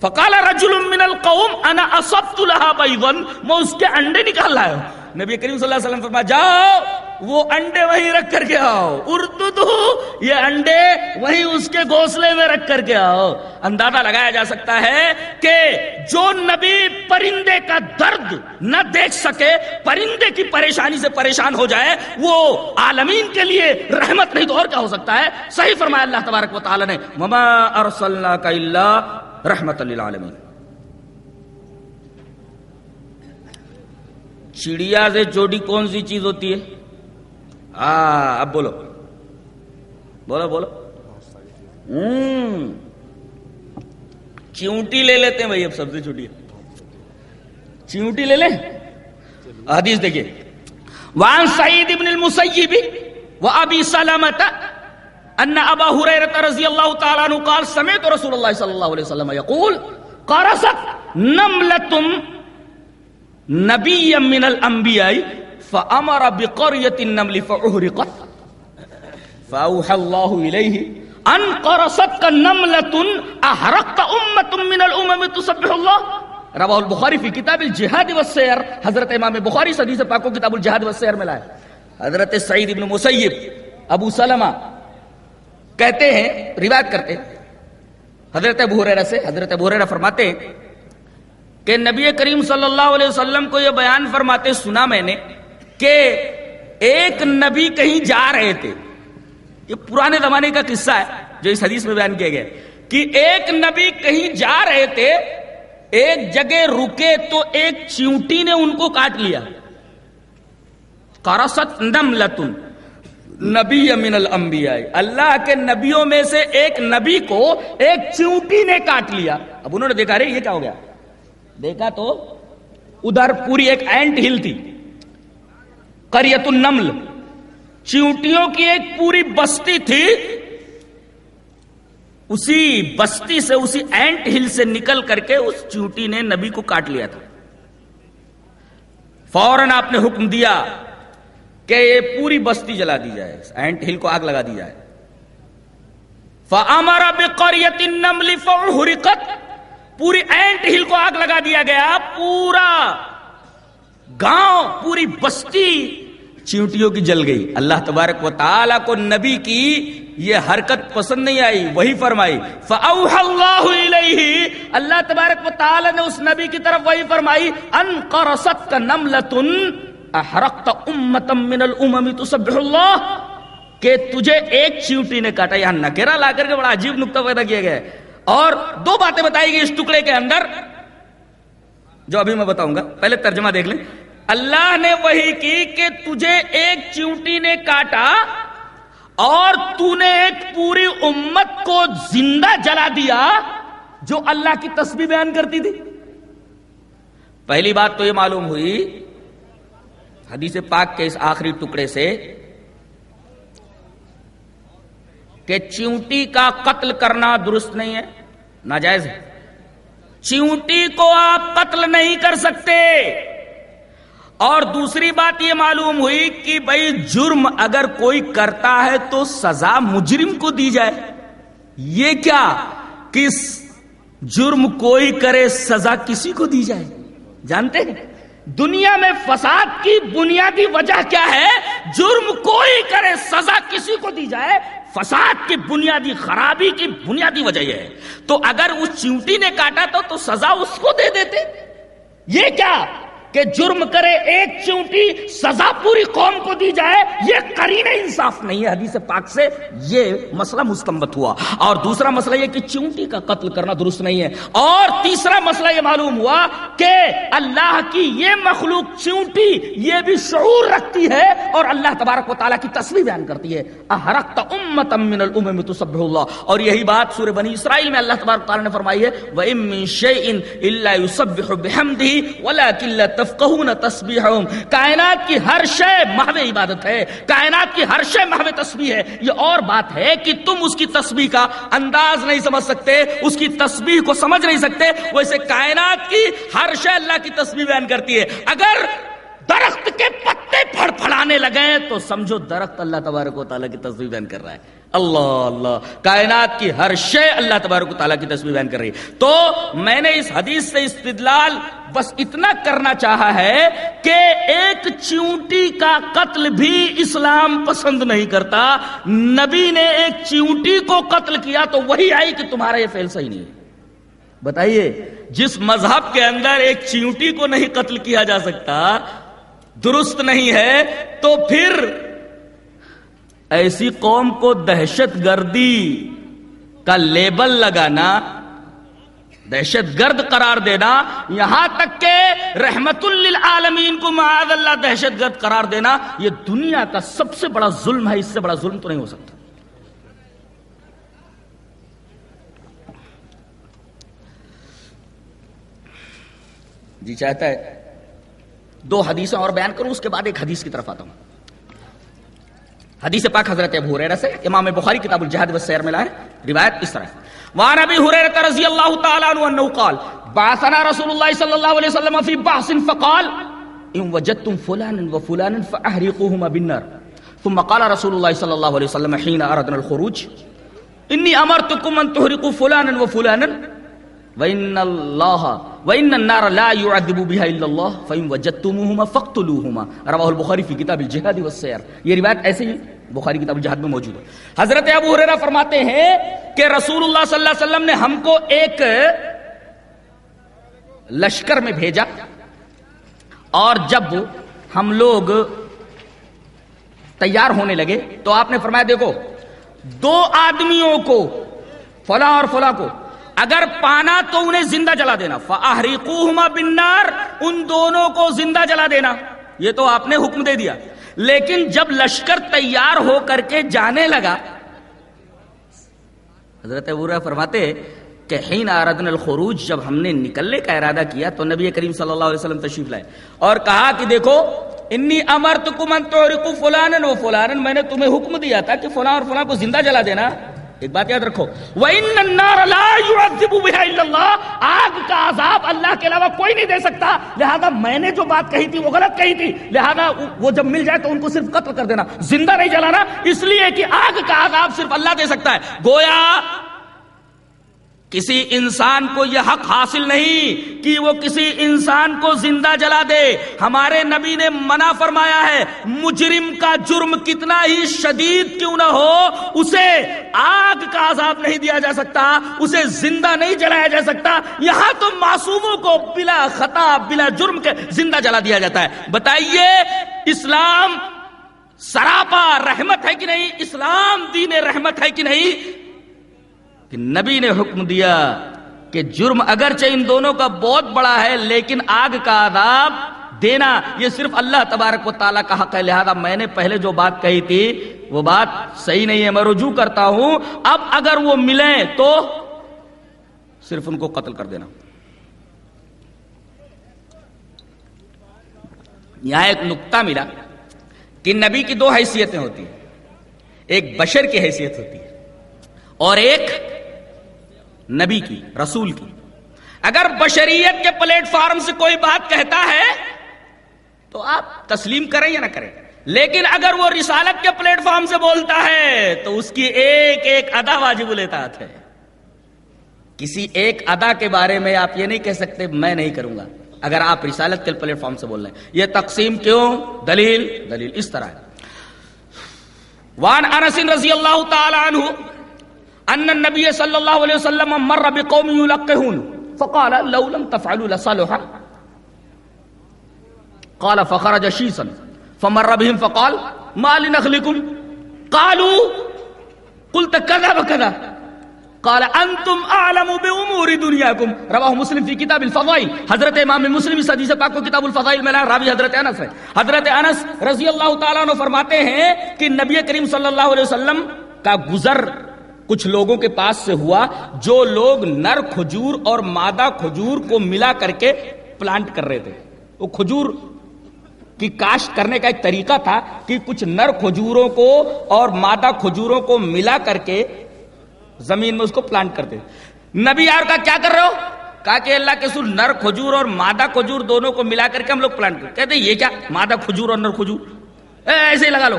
فقال رجل من القوم، انا اصبت لها بيضا، میں اس کے انڈے نکال لایا نبی کریم صلی اللہ علیہ وسلم فرمایا، جاؤ۔ وہ انڈے وہیں رکھ کر کے آؤ۔ اردو تو یہ انڈے وہیں اس کے گھونسلے میں رکھ کر کے آؤ۔ اندازہ لگایا جا سکتا ہے کہ جو نبی پرندے کا درد نہ دیکھ سکے، پرندے کی پریشانی سے پریشان ہو جائے، وہ عالمین کے لیے رحمت نہیں تو اور کیا ہو سکتا ہے؟ صحیح فرمایا اللہ تبارک و تعالی نے مما ارسلنا کا اللہ رحمت للعالمین چڑیا سے چوٹی کون سی چیز ہوتی ہے؟ ہاں اب بولو بولو بولو چیونٹی لے لیتے ہیں بھائی اب سب سے چھوٹی چیونٹی لے لیں حدیث دیکھیے وان سعید ابن المسیب و ابی سلامت ان ابا ہریرہ رضی اللہ تعالی عنہ قال سمعت رسول اللہ صلی اللہ علیہ وسلم یقول قرصت نملتم نبی من الانبیاء فامر بقريه النمل فاحرقت فاوحى الله اليه ان قرصتك نمله احرقت امه من الامم تسبح الله. رواه البخاری فی کتاب الجہاد والسیر حضرت امام بخاری حدیث پاک کو کتاب الجہاد والسیر میں لائے حضرت سعید ابن مسیب ابو سلمہ کہتے ہیں، روایت کرتے ہیں. حضرت ابو ہریرہ سے حضرت ابو ہریرہ فرماتے ہیں کہ نبی کریم صلی اللہ علیہ وسلم کو یہ بیان فرماتے سنا میں نے کہ ایک نبی کہیں جا رہے تھے۔ یہ پرانے زمانے کا قصہ ہے جو اس حدیث میں بیان کیا گیا کہ ایک نبی کہیں جا رہے تھے، ایک جگہ رکے تو ایک چیونٹی نے ان کو کاٹ لیا۔ کرست نم لتن نبی امین الانبیاء۔ اللہ کے نبیوں میں سے ایک نبی کو ایک چیونٹی نے کاٹ لیا۔ اب انہوں نے دیکھا رہے یہ کیا ہو گیا؟ دیکھا تو ادھر پوری ایک اینٹ ہل تھی۔ کریت النمل چیونٹیوں کی ایک پوری بستی تھی۔ اسی بستی سے اسی اینٹ ہل سے نکل کر کے اس چیونٹی نے نبی کو کاٹ لیا تھا۔ فوراً آپ نے حکم دیا کہ یہ پوری بستی جلا دی جائے اینٹ ہل کو آگ لگا دی جائے۔ فَأَمَرَ بِقَرْيَةٍ النَّمْلِ فَعُحْرِقَتْ پوری اینٹ ہل کو آگ لگا دیا گیا، پورا گاؤں، پوری بستی۔ چیونٹیوں کی جل گئی۔ اللہ تبارک و تعالی کو نبی کی یہ حرکت پسند نہیں آئی، وہی فرمائی فَأَوْحَ اللَّهُ إِلَيْهِ۔ اللہ تبارک و تعالی نے اس نبی کی طرف وہی فرمائی ان قرصت کا نملتن احرقت امتا من الامم تسبح اللہ کہ تجھے ایک چیونٹی نے کاٹا۔ یہاں نکرہ لا کر کے بڑا عجیب نکتہ پیدا کیا گیا ہے۔ اور دو باتیں بتائی گئی اس ٹکڑے کے اندر، جو ابھی میں بتاؤں گا۔ پہلے ترجمہ دیکھ لیں۔ اللہ نے وہی کی کہ تجھے ایک چیونٹی نے کاٹا اور تو نے ایک پوری امت کو زندہ جلا دیا جو اللہ کی تسبیح بیان کرتی تھی۔ پہلی بات تو یہ معلوم ہوئی، حدیث پاک کے اس آخری ٹکڑے سے کہ چیونٹی کا قتل کرنا درست نہیں ہے، ناجائز ہے۔ چیونٹی کو آپ قتل نہیں کر سکتے۔ اور دوسری بات یہ معلوم ہوئی کہ بھائی جرم اگر کوئی کرتا ہے تو سزا مجرم کو دی جائے۔ یہ کیا؟ کس جرم کوئی کرے سزا کسی کو دی جائے؟ جانتے ہیں؟ دنیا میں فساد کی بنیادی وجہ کیا ہے؟ جرم کوئی کرے سزا کسی کو دی جائے۔ فساد کی بنیادی، خرابی کی بنیادی وجہ یہ ہے۔ تو اگر اس چیونٹی نے کاٹا تو تو سزا اس کو دے دیتے۔ یہ کیا؟ کہ جرم کرے ایک چونٹی سزا پوری قوم کو دی جائے، یہ کرین انصاف نہیں ہے حدیث پاک سے، یہ مسئلہ مستمت ہوا۔ اور دوسرا مسئلہ یہ کہ چونٹی کا قتل کرنا درست نہیں ہے۔ اور تیسرا مسئلہ یہ معلوم ہوا کہ اللہ کی یہ مخلوق چونٹی یہ بھی شعور رکھتی ہے اور اللہ تبارک و تعالیٰ کی تصویر بیان کرتی ہے۔ احرقت امتا من الامم تسبح اللہ۔ اور یہی بات سورہ بنی اسرائیل میں اللہ تبارک و تعالیٰ نے فرمائی ہے، وَإِن مِّن شَيْءٍ إِلَّا يُسَبِّحُ بِحَمْدِهِ وَلَكِنْ لَا تفقہون تسبیحہم۔ کائنات کی ہر شے محو عبادت ہے، کائنات کی ہر شے محو تسبیح ہے۔ یہ اور بات ہے کہ تم اس کی تسبیح کا انداز نہیں سمجھ سکتے، اس کی تسبیح کو سمجھ نہیں سکتے ویسے کائنات کی ہر شے اللہ کی تسبیح بیان کرتی ہے۔ اگر درخت کے پتے پھڑ پھڑانے لگے تو سمجھو درخت اللہ تبارک و تعالیٰ کی تصویر بیان کر رہا ہے۔ اللہ اللہ۔ کائنات کی ہر شے اللہ تبارک و تعالیٰ کی تصویر بیان کر رہی ہے۔ تو میں نے اس حدیث سے استدلال بس اتنا کرنا چاہا ہے کہ ایک چیونٹی کا قتل بھی اسلام پسند نہیں کرتا۔ نبی نے ایک چیونٹی کو قتل کیا تو وہی آئی کہ تمہارا یہ فیل صحیح نہیں ہے۔ بتائیے، جس مذہب کے اندر ایک چیونٹی کو نہیں قتل کیا جا سکتا، درست نہیں ہے، تو پھر ایسی قوم کو دہشت گردی کا لیبل لگانا، دہشت گرد قرار دینا، یہاں تک کہ رحمت للعالمین کو معاذ اللہ دہشت گرد قرار دینا، یہ دنیا کا سب سے بڑا ظلم ہے، اس سے بڑا ظلم تو نہیں ہو سکتا۔ جی چاہتا ہے، دو حدیثیں اور بیان کروں، اس کے بعد ایک حدیث کی طرف آتا ہوں۔ حدیث پاک حضرت ابو حریرہ سے، امام بخاری کتاب الجہاد والسیر میں لائے، روایت اس طرح۔ وعن ابي هريره رضي الله تعالى عنه انه قال، بعثنا رسول الله صلى الله عليه وسلم في بحث فقال، ان وجدتم فلانا وفلانا فاحرقوهما بالنار. ثم قال رسول الله صلى الله عليه وسلم حين اردنا الخروج اني امرتكم ان تحرقوا فلانا وفلانا وان الله وان النار لا يعذب بها الا الله فان وجدتموهما فاقتلوهما. رواه البخاري في كتاب الجهاد والسير یہ روایت ایسے ہی بخاری کتاب الجہاد میں موجود ہے۔ حضرت ابو ہریرہ فرماتے ہیں کہ رسول اللہ صلی اللہ علیہ وسلم نے ہم کو ایک لشکر میں بھیجا اور جب ہم لوگ تیار ہونے لگے تو آپ نے فرمایا، دیکھو، دو آدمیوں کو، فلاں اور فلاں کو، اگر پانا تو انہیں زندہ جلا دینا۔ فَأَحْرِقُوهُمَا بِالنَّارِ، ان دونوں کو زندہ جلا دینا۔ یہ تو آپ نے حکم دے دیا۔ لیکن جب لشکر تیار ہو کر کے جانے لگا، حضرت ابورہ فرماتے کہ حین آردن الخروج جب ہم نے نکلنے کا ارادہ کیا تو نبی کریم صلی اللہ علیہ وسلم تشریف لائے اور کہا کہ دیکھو، انی امرتکم ان تحرقوا فلانا و فلانا، میں نے تمہیں حکم دیا تھا کہ فلاں اور فلاں کو زندہ جلا دینا۔ ایک بات یاد رکھو۔ وَإِنَّ النَّارَ لَا يُعَذِّبُ بِهَا إِلَّا اللَّهِ۔ آگ کا عذاب اللہ کے علاوہ کوئی نہیں دے سکتا۔ لہذا میں نے جو بات کہی تھی وہ غلط کہی تھی۔ لہذا وہ جب مل جائے تو ان کو صرف قتل کر دینا۔ زندہ نہیں جلانا۔ اس لیے کہ آگ کا عذاب صرف اللہ دے سکتا ہے۔ گویا کسی انسان کو یہ حق حاصل نہیں کہ وہ کسی انسان کو زندہ جلا دے۔ ہمارے نبی نے منع فرمایا ہے، مجرم کا جرم کتنا ہی شدید کیوں نہ ہو، اسے آگ کا عذاب نہیں دیا جا سکتا، اسے زندہ نہیں جلایا جا سکتا۔ یہاں تو معصوموں کو بلا خطا، بلا جرم کے زندہ جلا دیا جاتا ہے۔ بتائیے، اسلام سراپا رحمت ہے کہ نہیں؟ اسلام دین رحمت ہے کہ نہیں؟ کہ نبی نے حکم دیا کہ جرم اگرچہ ان دونوں کا بہت بڑا ہے، لیکن آگ کا عذاب دینا، یہ صرف اللہ تبارک و تعالیٰ کا حق ہے۔ لہذا میں نے پہلے جو بات کہی تھی، وہ بات صحیح نہیں ہے، میں رجوع کرتا ہوں۔ اب اگر وہ ملیں تو صرف ان کو قتل کر دینا۔ یہاں ایک نقطہ ملا کہ نبی کی دو حیثیتیں ہوتی ہیں۔ ایک بشر کی حیثیت ہوتی ہے اور ایک نبی کی، رسول کی۔ اگر بشریت کے پلیٹ فارم سے کوئی بات کہتا ہے، تو آپ تسلیم کریں یا نہ کریں۔ لیکن اگر وہ رسالت کے پلیٹ فارم سے بولتا ہے، تو اس کی ایک ایک ادا واجب الاطاعت ہے۔ کسی ایک ادا کے بارے میں آپ یہ نہیں کہہ سکتے، میں نہیں کروں گا۔ اگر آپ رسالت کے پلیٹ فارم سے بول رہے ہیں۔ یہ تقسیم کیوں؟ دلیل دلیل اس طرح ہے۔ وان انس رضی اللہ تعالی عنہ ان النبي صلى الله عليه وسلم مر بقوم يلقحون فقال، لو لم تفعلوا لصالحا قال، فخرج شيسا. فمر بهم، فقال، ما لنخلكم قالوا، قلت كذا وكذا. قال انتم اعلم بامور دنياكم. رواه مسلم في كتاب الفضائل. حضرت امام مسلم اس حدیث پاک کو کتاب الفضائل میں لایا راوی حضرت انس ہے. حضرت انس رضی اللہ تعالی عنہ فرماتے ہیں کہ نبی کریم صلی اللہ علیہ وسلم کا گزر کچھ لوگوں کے پاس سے ہوا جو لوگ نر کھجور اور مادہ کھجور کو ملا کر کے پلانٹ کر رہے تھے۔ وہ کھجور کی کاشت کرنے کا ایک طریقہ تھا کہ کچھ نر کھجوروں کو اور مادہ کھجوروں کو ملا کر کے زمین میں اس کو پلانٹ کرتے۔ نبی یار کا کیا کر رہے ہو؟ کہا کہ اللہ کے سر نر کھجور اور مادہ کھجور دونوں کو ملا کر کے ہم لوگ پلانٹ کرتے کہتے یہ کیا؟ مادہ کھجور اور نر کھجور۔ ایسے ہی لگا لو۔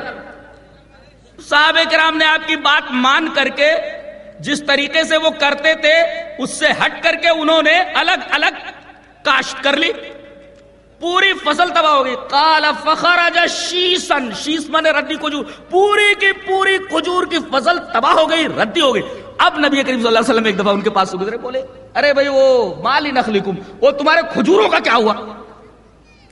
صحابہ کرام نے آپ کی بات مان کر کے جس طریقے سے وہ کرتے تھے، اس سے ہٹ کر کے انہوں نے الگ الگ کاشت کر لی۔ پوری فصل تباہ ہو گئی۔ کالا فخر شیسن، شیس من ردی کھجور۔ پوری کی پوری کھجور کی فصل تباہ ہو گئی، ردی ہو گئی۔ اب نبی کریم صلی اللہ علیہ وسلم ایک دفعہ ان کے پاس گزرے، بولے، ارے بھائی وہ مالی نخلکم وہ تمہارے کھجوروں کا کیا ہوا؟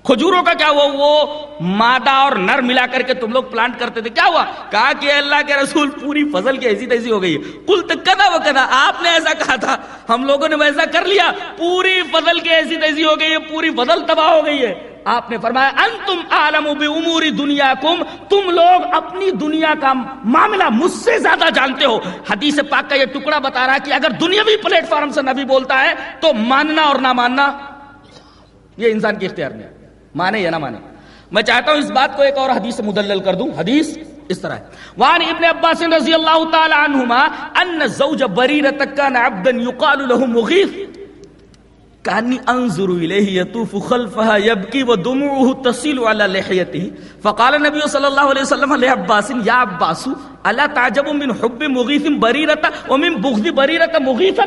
کھجوروں کا کیا ہوا؟ وہ مادہ اور نر ملا کر کے تم لوگ پلانٹ کرتے تھے۔ کیا ہوا؟ کہا کہ اللہ کے رسول پوری فصل کی ایسی تیسی ہو گئی۔ کل تک کدا کدا، آپ نے ایسا کہا تھا۔ ہم لوگوں نے ویسا کر لیا۔ پوری فصل کی ایسی تیسی ہو گئی ہے، پوری فصل تباہ ہو گئی ہے۔ آپ نے فرمایا، انتم عالم بعمور دنیاکم۔ تم لوگ اپنی دنیا کا معاملہ مجھ سے زیادہ جانتے ہو۔ حدیث پاک کا یہ ٹکڑا بتا رہا ہے کہ اگر دنیاوی پلیٹ فارم سے نبی بولتا ہے تو ماننا اور نہ ماننا یہ انسان کے اختیار میں ہے۔ مانے یا نہ مانے۔ میں چاہتا ہوں اس بات کو ایک اور حدیث سے مدلل کر دوں۔ حدیث اس طرح ہے۔ وان ابن عباس رضی اللہ تعالی عنہما ان زوج بریرہ کان عبدا يقال له مغیث۔ کانی انظر الیہ یطوف خلفها یبکی و دموعه تصل على لحیته فقال نبی صلی اللہ علیہ وسلم لعباس یا عباس، الا تعجب من حب مغیث بریرہ ومن بغض بریرہ مغیثا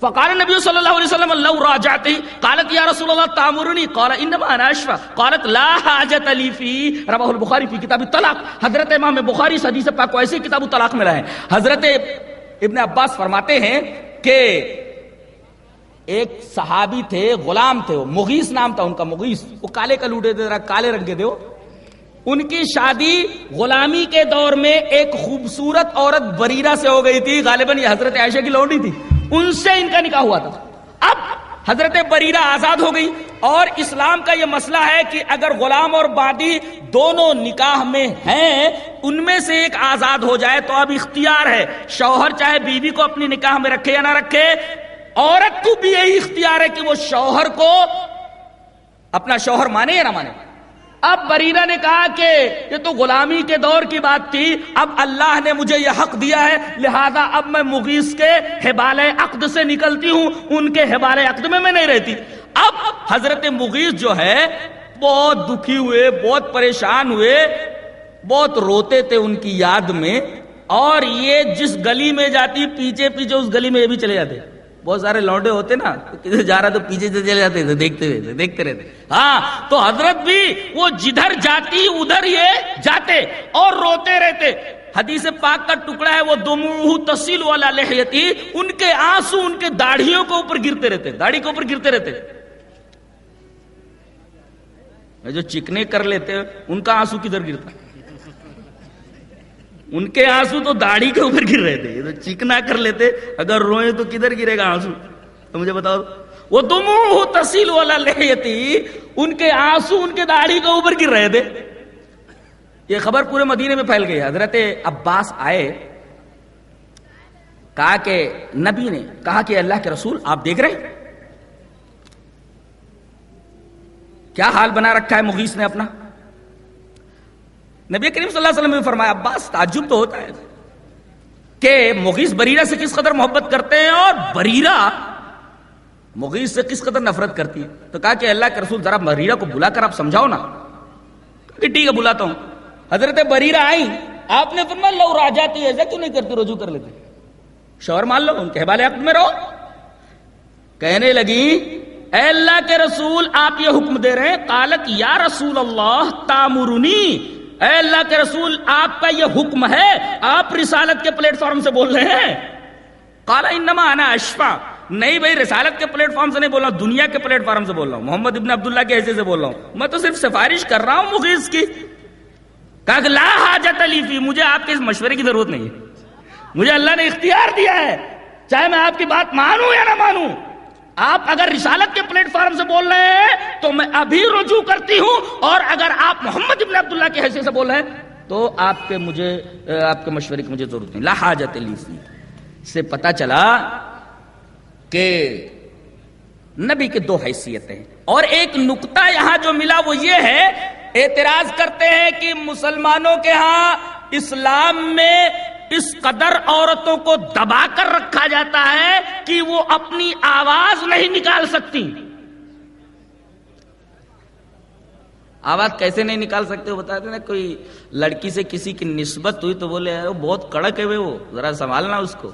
فقال النبي صلى الله عليه وسلم، لو راجعته قالت، يا رسول الله تامرني قال انما انا اشفى قالت، لا حاجه لي في. رواه البخاري في كتاب الطلاق. حضرت امام بخاری اس حدیث پاک کو ایسے کتاب الطلاق میں رہے حضرت ابن عباس فرماتے ہیں کہ ایک صحابی تھے، غلام تھے وہ مغیث نام تھا ان کا، مغیث۔ وہ کالے کا لوٹے تھے کالے رنگ کے تھے ان کی شادی غلامی کے دور میں ایک خوبصورت عورت بریرہ سے ہو گئی تھی، غالباً یہ حضرت عائشہ کی لوٹی تھی۔ ان سے ان کا نکاح ہوا تھا۔ اب حضرت بریرہ آزاد ہو گئی اور اسلام کا یہ مسئلہ ہے کہ اگر غلام اور بادی دونوں نکاح میں ہیں، ان میں سے ایک آزاد ہو جائے تو اب اختیار ہے۔ شوہر چاہے بیوی کو اپنی نکاح میں رکھے یا نہ رکھے، عورت کو بھی یہی اختیار ہے کہ وہ شوہر کو اپنا شوہر مانے یا نہ مانے۔ اب بریرہ نے کہا کہ یہ تو غلامی کے دور کی بات تھی، اب اللہ نے مجھے یہ حق دیا ہے، لہذا اب میں مغیث کے حبال عقد سے نکلتی ہوں، ان کے حبال عقد میں میں نہیں رہتی۔ اب حضرت مغیث جو ہے، بہت دکھی ہوئے، بہت پریشان ہوئے، بہت روتے تھے ان کی یاد میں، اور یہ جس گلی میں جاتی، پیچھے پیچھے اس گلی میں یہ بھی چلے جاتے۔ بہت سارے لوڈے ہوتے نا کسی جا رہا تو پیچھے سے چلے جاتے تھے دیکھتے رہتے دیکھتے رہتے ہاں تو حضرت بھی وہ جدھر جاتی، ادھر یہ جاتے اور روتے رہتے۔ حدیث پاک کا ٹکڑا ہے، وہ دموہ تسیل والا لحیتی، ان کے آنسو، ان کے داڑھیوں کے اوپر گرتے رہتے، داڑھی کے اوپر گرتے رہتے۔ جو چکنے کر لیتے، ان کا آنسو کدھر گرتا؟ ہے ان کے آنسو تو داڑھی کے اوپر گر رہے تھے تو چکنا کر لیتے، اگر روئے تو کدھر گرے گا آنسو؟ تو مجھے بتاؤ۔ وہ دمو تحصیل والا لہیتی، ان کے آنسو ان کے داڑھی کے اوپر گر رہے تھے۔ یہ خبر پورے مدینے میں پھیل گئی۔ حضرت عباس آئے، کہا کہ نبی نے، کہا کہ اللہ کے رسول، آپ دیکھ رہے ہیں؟ کیا حال بنا رکھا ہے مغیث نے اپنا؟ نبی کریم صلی اللہ علیہ وسلم نے فرمایا، عباس، تعجب تو ہوتا ہے۔ کہ مغیث بریرہ سے کس قدر محبت کرتے ہیں اور بریرہ مغیث سے کس قدر نفرت کرتی ہے۔ تو کہا کہ اللہ کے رسول ذرا بریرہ کو بلا کر آپ سمجھاؤ نا۔ کہ ٹھیک ہے بلاتا ہوں۔ حضرت بریرہ آئی آپ نے فرمایا، لو راجا تھی ایسا کیوں نہیں کرتی رجوع کر لیتے۔ شوہر مان لو، ان کے حوالے عقد میں رہو۔ کہنے لگی، اے اللہ کے رسول، آپ یہ حکم دے رہے ہیں، قالت، یا رسول اللہ، تامرنی اے اللہ کے رسول، آپ کا یہ حکم ہے، آپ رسالت کے پلیٹ فارم سے بول رہے ہیں۔ کالا انما انا اشفا۔ نہیں بھائی، رسالت کے پلیٹ فارم سے نہیں بول رہا ہوں، دنیا کے پلیٹ فارم سے بول رہا ہوں۔ محمد ابن عبداللہ کے حیثیت سے بول رہا ہوں۔ میں تو صرف سفارش کر رہا ہوں مغیث کی۔ کہ لا حاجت علی فی، مجھے آپ کے اس مشورے کی ضرورت نہیں ہے۔ مجھے اللہ نے اختیار دیا ہے۔ چاہے میں آپ کی بات مانوں یا نہ مانوں۔ آپ اگر رسالت کے پلیٹ فارم سے بول رہے ہیں تو میں ابھی رجوع کرتی ہوں اور اگر آپ محمد ابن عبداللہ کی حیثیت سے بول رہے ہیں تو آپ کے مجھے آپ کے مشورے کی مجھے ضرورت نہیں۔ لا حاجت سے پتا چلا کہ نبی کی دو حیثیتیں اور ایک نقطہ یہاں جو ملا وہ یہ ہے، اعتراض کرتے ہیں کہ مسلمانوں کے ہاں اسلام میں اس قدر عورتوں کو دبا کر رکھا جاتا ہے کہ وہ اپنی آواز نہیں نکال سکتی۔ آواز کیسے نہیں نکال سکتے؟ وہ بتاتے نا، کوئی لڑکی سے کسی کی نسبت ہوئی تو بولے وہ بہت کڑک ہے وہ، ذرا سنبھالنا اس کو۔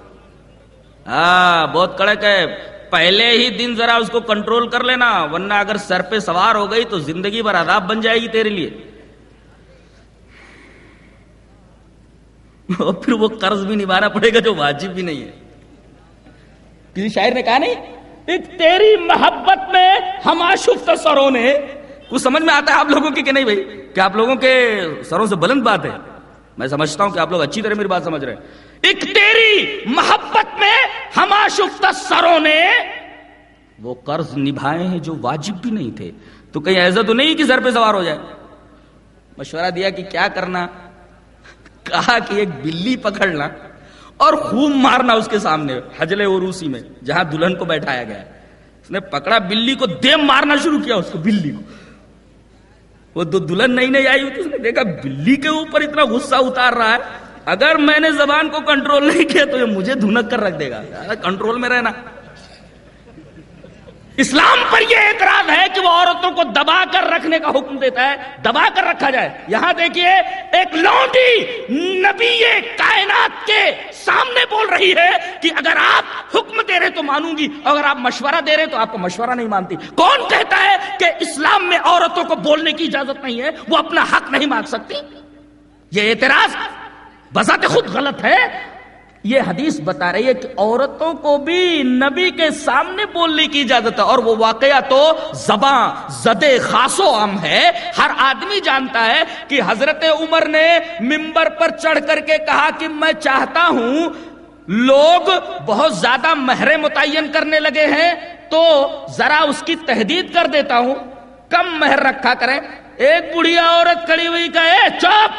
ہاں بہت کڑک ہے۔ پہلے ہی دن ذرا اس کو کنٹرول کر لینا، ورنہ اگر سر پہ سوار ہو گئی تو زندگی بھر عذاب بن جائے گی تیرے لیے۔ اور پھر وہ قرض بھی نبھانا پڑے گا جو واجب بھی نہیں ہے۔ کسی شاعر نے کہا نہیں؟ ایک تیری محبت میں ہم آشفت سروں نے کچھ سمجھ میں آتا ہے آپ لوگوں کی کہ نہیں بھائی؟ کہ آپ لوگوں کے سروں سے بلند بات ہے۔ میں سمجھتا ہوں کہ آپ لوگ اچھی طرح میری بات سمجھ رہے ہیں۔ ایک تیری محبت میں ہم آشفت سروں نے وہ قرض نبھائے ہیں جو واجب بھی نہیں تھے۔ تو کہیں ایسا تو نہیں کہ سر پہ سوار ہو جائے؟ مشورہ دیا کہ کیا کرنا؟ کہا کہ ایک بلی پکڑنا اور خوب مارنا اس کے سامنے حجلے عروسی میں، جہاں دلہن کو بیٹھایا گیا۔ اس نے پکڑا بلی کو، دیم مارنا شروع کیا اس کو، بلی کو۔ وہ دو دلہن نہیں نہیں آئی تو اس نے دیکھا بلی کے اوپر اتنا غصہ اتار رہا ہے۔ اگر میں نے زبان کو کنٹرول نہیں کیا تو یہ مجھے دھنک کر رکھ دے گا۔ کنٹرول میں رہنا۔ اسلام پر یہ اعتراض ہے کہ وہ عورتوں کو دبا کر رکھنے کا حکم دیتا ہے، دبا کر رکھا جائے۔ یہاں دیکھیے، ایک لونڈی نبی کائنات کے سامنے بول رہی ہے کہ اگر آپ حکم دے رہے تو مانوں گی، اگر آپ مشورہ دے رہے تو آپ کو مشورہ نہیں مانتی۔ کون کہتا ہے کہ اسلام میں عورتوں کو بولنے کی اجازت نہیں ہے؟ وہ اپنا حق نہیں مانگ سکتی۔ یہ اعتراض بذات خود غلط ہے۔ یہ حدیث بتا رہی ہے کہ عورتوں کو بھی نبی کے سامنے بولنے کی اجازت ہے اور وہ واقعہ تو زباں زد خاص و عام ہے۔ ہر آدمی جانتا ہے کہ حضرت عمر نے ممبر پر چڑھ کر کے کہا کہ میں چاہتا ہوں لوگ بہت زیادہ مہرے متعین کرنے لگے ہیں تو ذرا اس کی تحدید کر دیتا ہوں۔ کم مہر رکھا کریں۔ ایک بڑھیا عورت کھڑی ہوئی کہ چپ!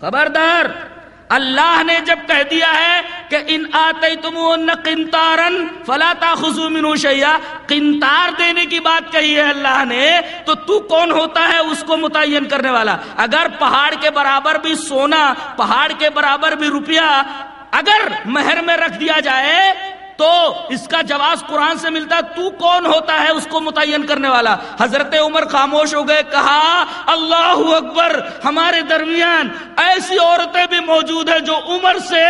خبردار! اللہ نے جب کہہ دیا ہے کہ ان آتے تم کنتارن فلاتا خزو شیا کنتار دینے کی بات کہی ہے اللہ نے، تو تو کون ہوتا ہے اس کو متعین کرنے والا؟ اگر پہاڑ کے برابر بھی سونا، پہاڑ کے برابر بھی روپیہ، اگر مہر میں رکھ دیا جائے تو اس کا جواز قرآن سے ملتا تو کون ہوتا ہے اس کو متعین کرنے والا؟ حضرت عمر خاموش ہو گئے، کہا، اللہ اکبر، ہمارے درمیان ایسی عورتیں بھی موجود ہیں جو عمر سے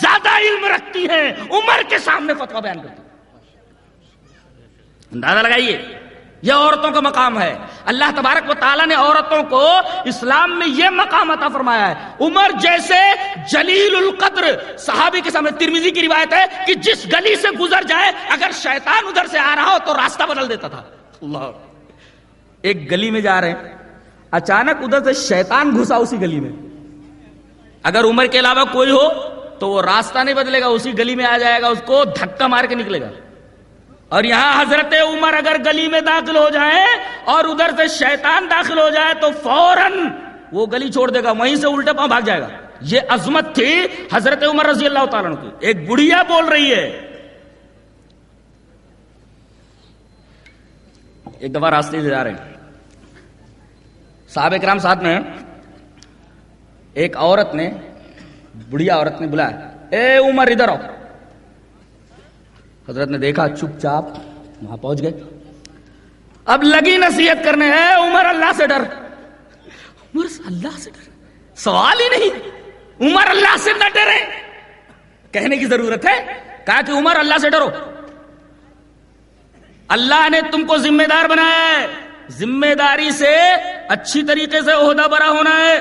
زیادہ علم رکھتی ہیں۔ عمر کے سامنے فتوا بیان کرتی اندازہ لگائیے۔ یہ عورتوں کا مقام ہے۔ اللہ تبارک و تعالیٰ نے عورتوں کو اسلام میں یہ مقام عطا فرمایا ہے۔ عمر جیسے جلیل القدر، صحابی کے سامنے ترمیزی کی روایت ہے کہ جس گلی سے گزر جائے، اگر شیطان ادھر سے آ رہا ہو تو راستہ بدل دیتا تھا۔ اللہ۔ ایک گلی میں جا رہے ہیں۔ اچانک ادھر سے شیطان گھسا اسی گلی میں۔ اگر عمر کے علاوہ کوئی ہو تو وہ راستہ نہیں بدلے گا، اسی گلی میں آ جائے گا، اس کو دھکا مار کے نکلے گا۔ اور یہاں حضرت عمر اگر گلی میں داخل ہو جائے اور ادھر سے شیطان داخل ہو جائے تو فوراً وہ گلی چھوڑ دے گا، وہیں سے الٹے پاؤں بھاگ جائے گا۔ یہ عظمت تھی حضرت عمر رضی اللہ تعالیٰ کی۔ ایک بڑھیا بول رہی ہے۔ ایک دفعہ راستے سے جا رہے ہیں۔ صاحب کرام ساتھ میں ایک عورت نے، بڑھیا عورت نے بلایا، اے عمر، ادھر آؤ۔ حضرت نے دیکھا چپ چاپ وہاں پہنچ گئے۔ اب لگی نصیحت کرنے ہے عمر اللہ سے ڈر۔ عمر اللہ سے ڈر؟ سوال ہی نہیں عمر اللہ سے نہ ڈرے کہنے کی ضرورت ہے کہا کہ عمر اللہ سے ڈرو۔ اللہ نے تم کو ذمہ دار بنایا ہے۔ ذمہ داری سے اچھی طریقے سے عہدہ برا ہونا ہے۔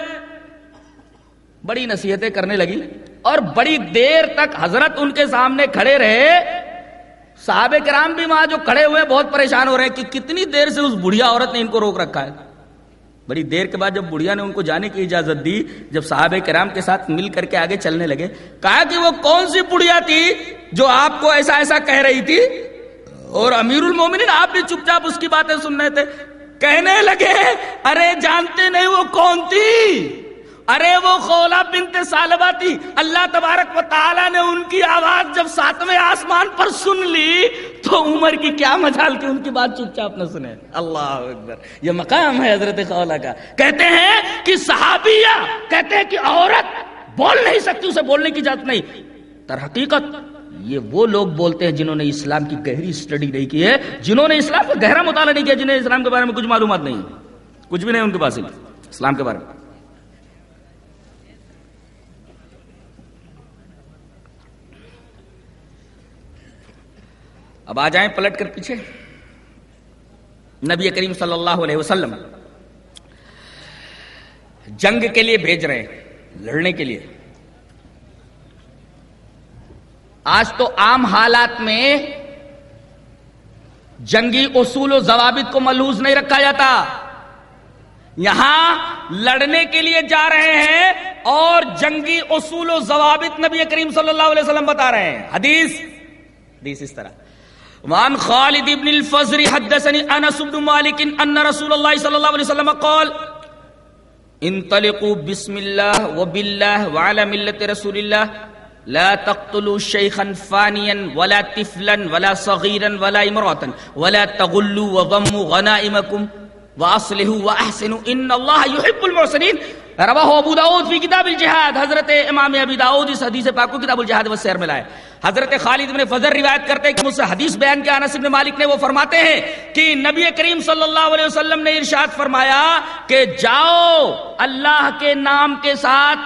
بڑی نصیحتیں کرنے لگی اور بڑی دیر تک حضرت ان کے سامنے کھڑے رہے۔ صحاب کرام بھی وہاں جو کھڑے ہوئے بہت پریشان ہو رہے ہیں کہ کتنی دیر سے اس بڑھیا عورت نے ان کو روک رکھا ہے۔ بڑی دیر کے بعد جب بڑھیا نے ان کو جانے کی اجازت دی، جب صحاب کرام کے ساتھ مل کر کے آگے چلنے لگے، کہا کہ وہ کون سی بڑھیا تھی جو آپ کو ایسا ایسا کہہ رہی تھی؟ اور امیر المومنین آپ بھی چپ چاپ اس کی باتیں سن رہے تھے۔ کہنے لگے، ارے جانتے نہیں وہ کون تھی؟ ارے وہ خولا بنت سالبہ تھی۔ اللہ تبارک و تعالیٰ نے ان کی آواز جب ساتویں آسمان پر سن لی، تو عمر کی کیا مجال کی ان کی بات چپ چاپ نہ سنے اللہ اکبر۔ یہ مقام ہے حضرت خولا کا۔ کہتے ہیں کہ صحابیہ، کہتے ہیں کہ عورت بول نہیں سکتی، اسے بولنے کی اجازت نہیں۔ تر حقیقت، یہ وہ لوگ بولتے ہیں جنہوں نے اسلام کی گہری اسٹڈی نہیں کی ہے، جنہوں نے اسلام کا گہرا مطالعہ نہیں کیا، جنہیں اسلام کے بارے میں کچھ معلومات نہیں۔ کچھ بھی نہیں ان کے پاس۔ اسلام کے بارے میں۔ اب آ جائیں پلٹ کر پیچھے۔ نبی کریم صلی اللہ علیہ وسلم جنگ کے لیے بھیج رہے ہیں، لڑنے کے لیے۔ آج تو عام حالات میں جنگی اصول و ضوابط کو ملوز نہیں رکھا جاتا۔ یہاں لڑنے کے لیے جا رہے ہیں اور جنگی اصول و ضوابط نبی کریم صلی اللہ علیہ وسلم بتا رہے ہیں۔ حدیث حدیث اس طرح۔ وعن خالد بن الفزر حدثني أنس بن مالك أن رسول الله صلى الله عليه وسلم قال انطلقوا بسم الله وبالله وعلى ملة رسول الله لا تقتلوا شيخا فانيا ولا طفلا ولا صغيرا ولا امرأة ولا تغلوا وضموا غنائمكم وأصلحوا وأحسنوا إن الله يحب المحسنين. رواہ ابو داؤد فی کتاب الجہاد، حضرت امام ابی داؤد اس حدیث پاک کو کتاب الجہاد والسیر میں لائے۔ حضرت خالد بن فضر روایت کرتے ہیں کہ مجھ سے حدیث بیان کیا انس بن مالک نے وہ فرماتے ہیں کہ نبی کریم صلی اللہ علیہ وسلم نے ارشاد فرمایا کہ جاؤ اللہ کے نام کے ساتھ،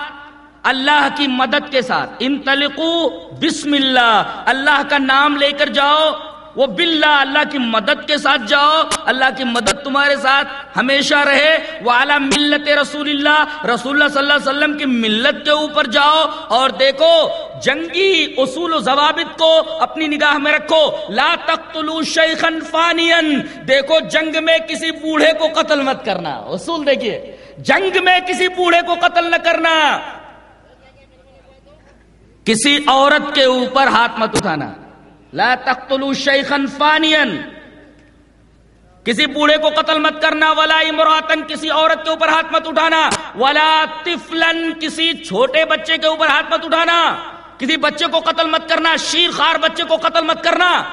اللہ کی مدد کے ساتھ، انطلقو بسم اللہ اللہ کا نام لے کر جاؤ۔ وہ باللہ اللہ کی مدد کے ساتھ جاؤ، اللہ کی مدد تمہارے ساتھ ہمیشہ رہے۔ وہ اعلیٰ ملت رسول اللہ رسول اللہ صلی اللہ علیہ وسلم کی ملت کے اوپر جاؤ اور دیکھو، جنگی اصول و ضوابط کو اپنی نگاہ میں رکھو۔ لا تقتلوا شیخا فانیا۔ دیکھو، جنگ میں کسی بوڑھے کو قتل مت کرنا۔ اصول دیکھیے، جنگ میں کسی بوڑھے کو قتل نہ کرنا۔ کسی عورت کے اوپر ہاتھ مت اٹھانا۔ لا تقتلوا شیخا فانیا۔ کسی بوڑھے کو قتل مت کرنا، ولا امراتن کسی عورت کے اوپر ہاتھ مت اٹھانا، ولا طفلن کسی چھوٹے بچے کے اوپر ہاتھ مت اٹھانا۔ کسی بچے کو قتل مت کرنا شیر خار بچے کو قتل مت کرنا۔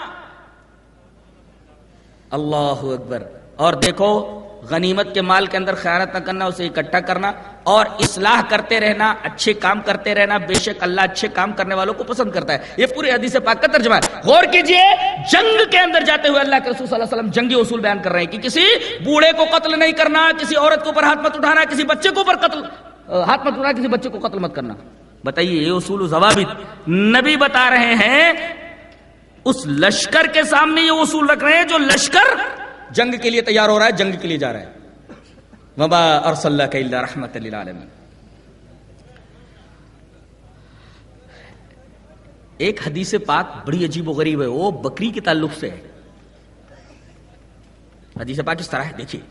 اللہ اکبر۔ اور دیکھو، غنیمت کے مال کے اندر خیانت نہ کرنا، اسے اکٹھا کرنا۔ اور اصلاح کرتے رہنا، اچھے کام کرتے رہنا، بے شک اللہ اچھے کام کرنے والوں کو پسند کرتا ہے۔ یہ پوری حدیث پاک کا ترجمہ ہے۔ غور کیجیے، جنگ کے اندر جاتے ہوئے اللہ کے رسول صلی اللہ علیہ وسلم جنگی اصول بیان کر رہے ہیں کہ کسی بوڑھے کو قتل نہیں کرنا، کسی عورت کے اوپر ہاتھ مت اٹھانا، کسی بچے کو اوپر قتل ہاتھ مت اٹھانا، کسی بچے کو قتل مت کرنا۔ بتائیے، یہ اصول و ضوابط نبی بتا رہے ہیں، اس لشکر کے سامنے یہ اصول رکھ رہے ہیں جو لشکر جنگ کے لیے تیار ہو رہا ہے، جنگ کے لیے جا رہا ہے۔ وبا اور صلی اللہ رحمت عالم ایک حدیث پاک بڑی عجیب و غریب ہے، وہ بکری کے تعلق سے ہے۔ حدیث پاک اس طرح ہے؟ دیکھیے۔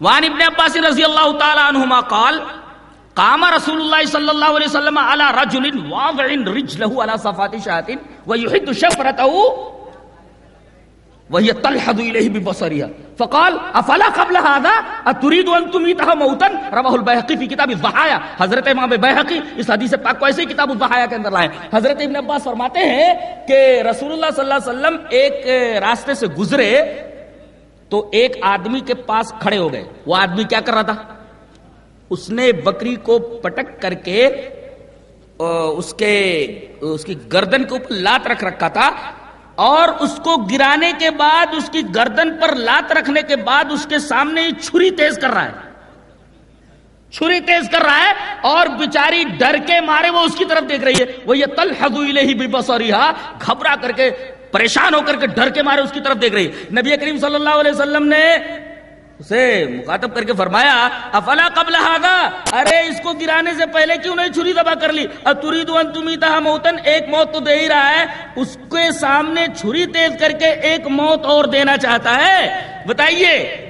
وان ابن عباس رضی اللہ تعالی عنہما قال، قام رسول اللہ صلی اللہ علیہ وسلم على رجل واضع رجله على صفات شاة ويحد شفرته وهي تلحظ اليه ببصرها. فقال افلا قبل هذا؟ اتريد ان تميتها موتا؟ رواه البيهقي في كتاب الضحايا. حضرت امام بيهقي اس حدیث پاک کو ایسے کتاب الضحايا کے اندر لائے حضرت ابن عباس فرماتے ہیں کہ رسول اللہ صلی اللہ علیہ وسلم ایک راستے سے گزرے تو ایک آدمی کے پاس کھڑے ہو گئے۔ وہ آدمی کیا کر رہا تھا؟ اس نے بکری کو پٹک کر کے اس کے، اس کی گردن کے اوپر لات رکھ رکھا تھا۔ اور اس کو گرانے کے بعد اس کی گردن پر لات رکھنے کے بعد اس کے سامنے ہی چھری تیز کر رہا ہے۔ چھری تیز کر رہا ہے اور بیچاری ڈر کے مارے وہ اس کی طرف دیکھ رہی ہے۔ وہ یہ تل حضوی ہی بس اور گھبرا کر کے پریشان ہو کر کے ڈر کے مارے اس کی طرف دیکھ رہی ہے۔ نبی کریم صلی اللہ علیہ وسلم نے اسے مخاطب کر کے فرمایا، افلا قبل ہاگا ارے، اس کو گرانے سے پہلے کیوں نہیں چھری دبا کر لی؟ اترید ان تمی موتن؟ ایک موت تو دے ہی رہا ہے۔ اس کے سامنے چھری تیز کر کے ایک موت اور دینا چاہتا ہے۔ بتائیے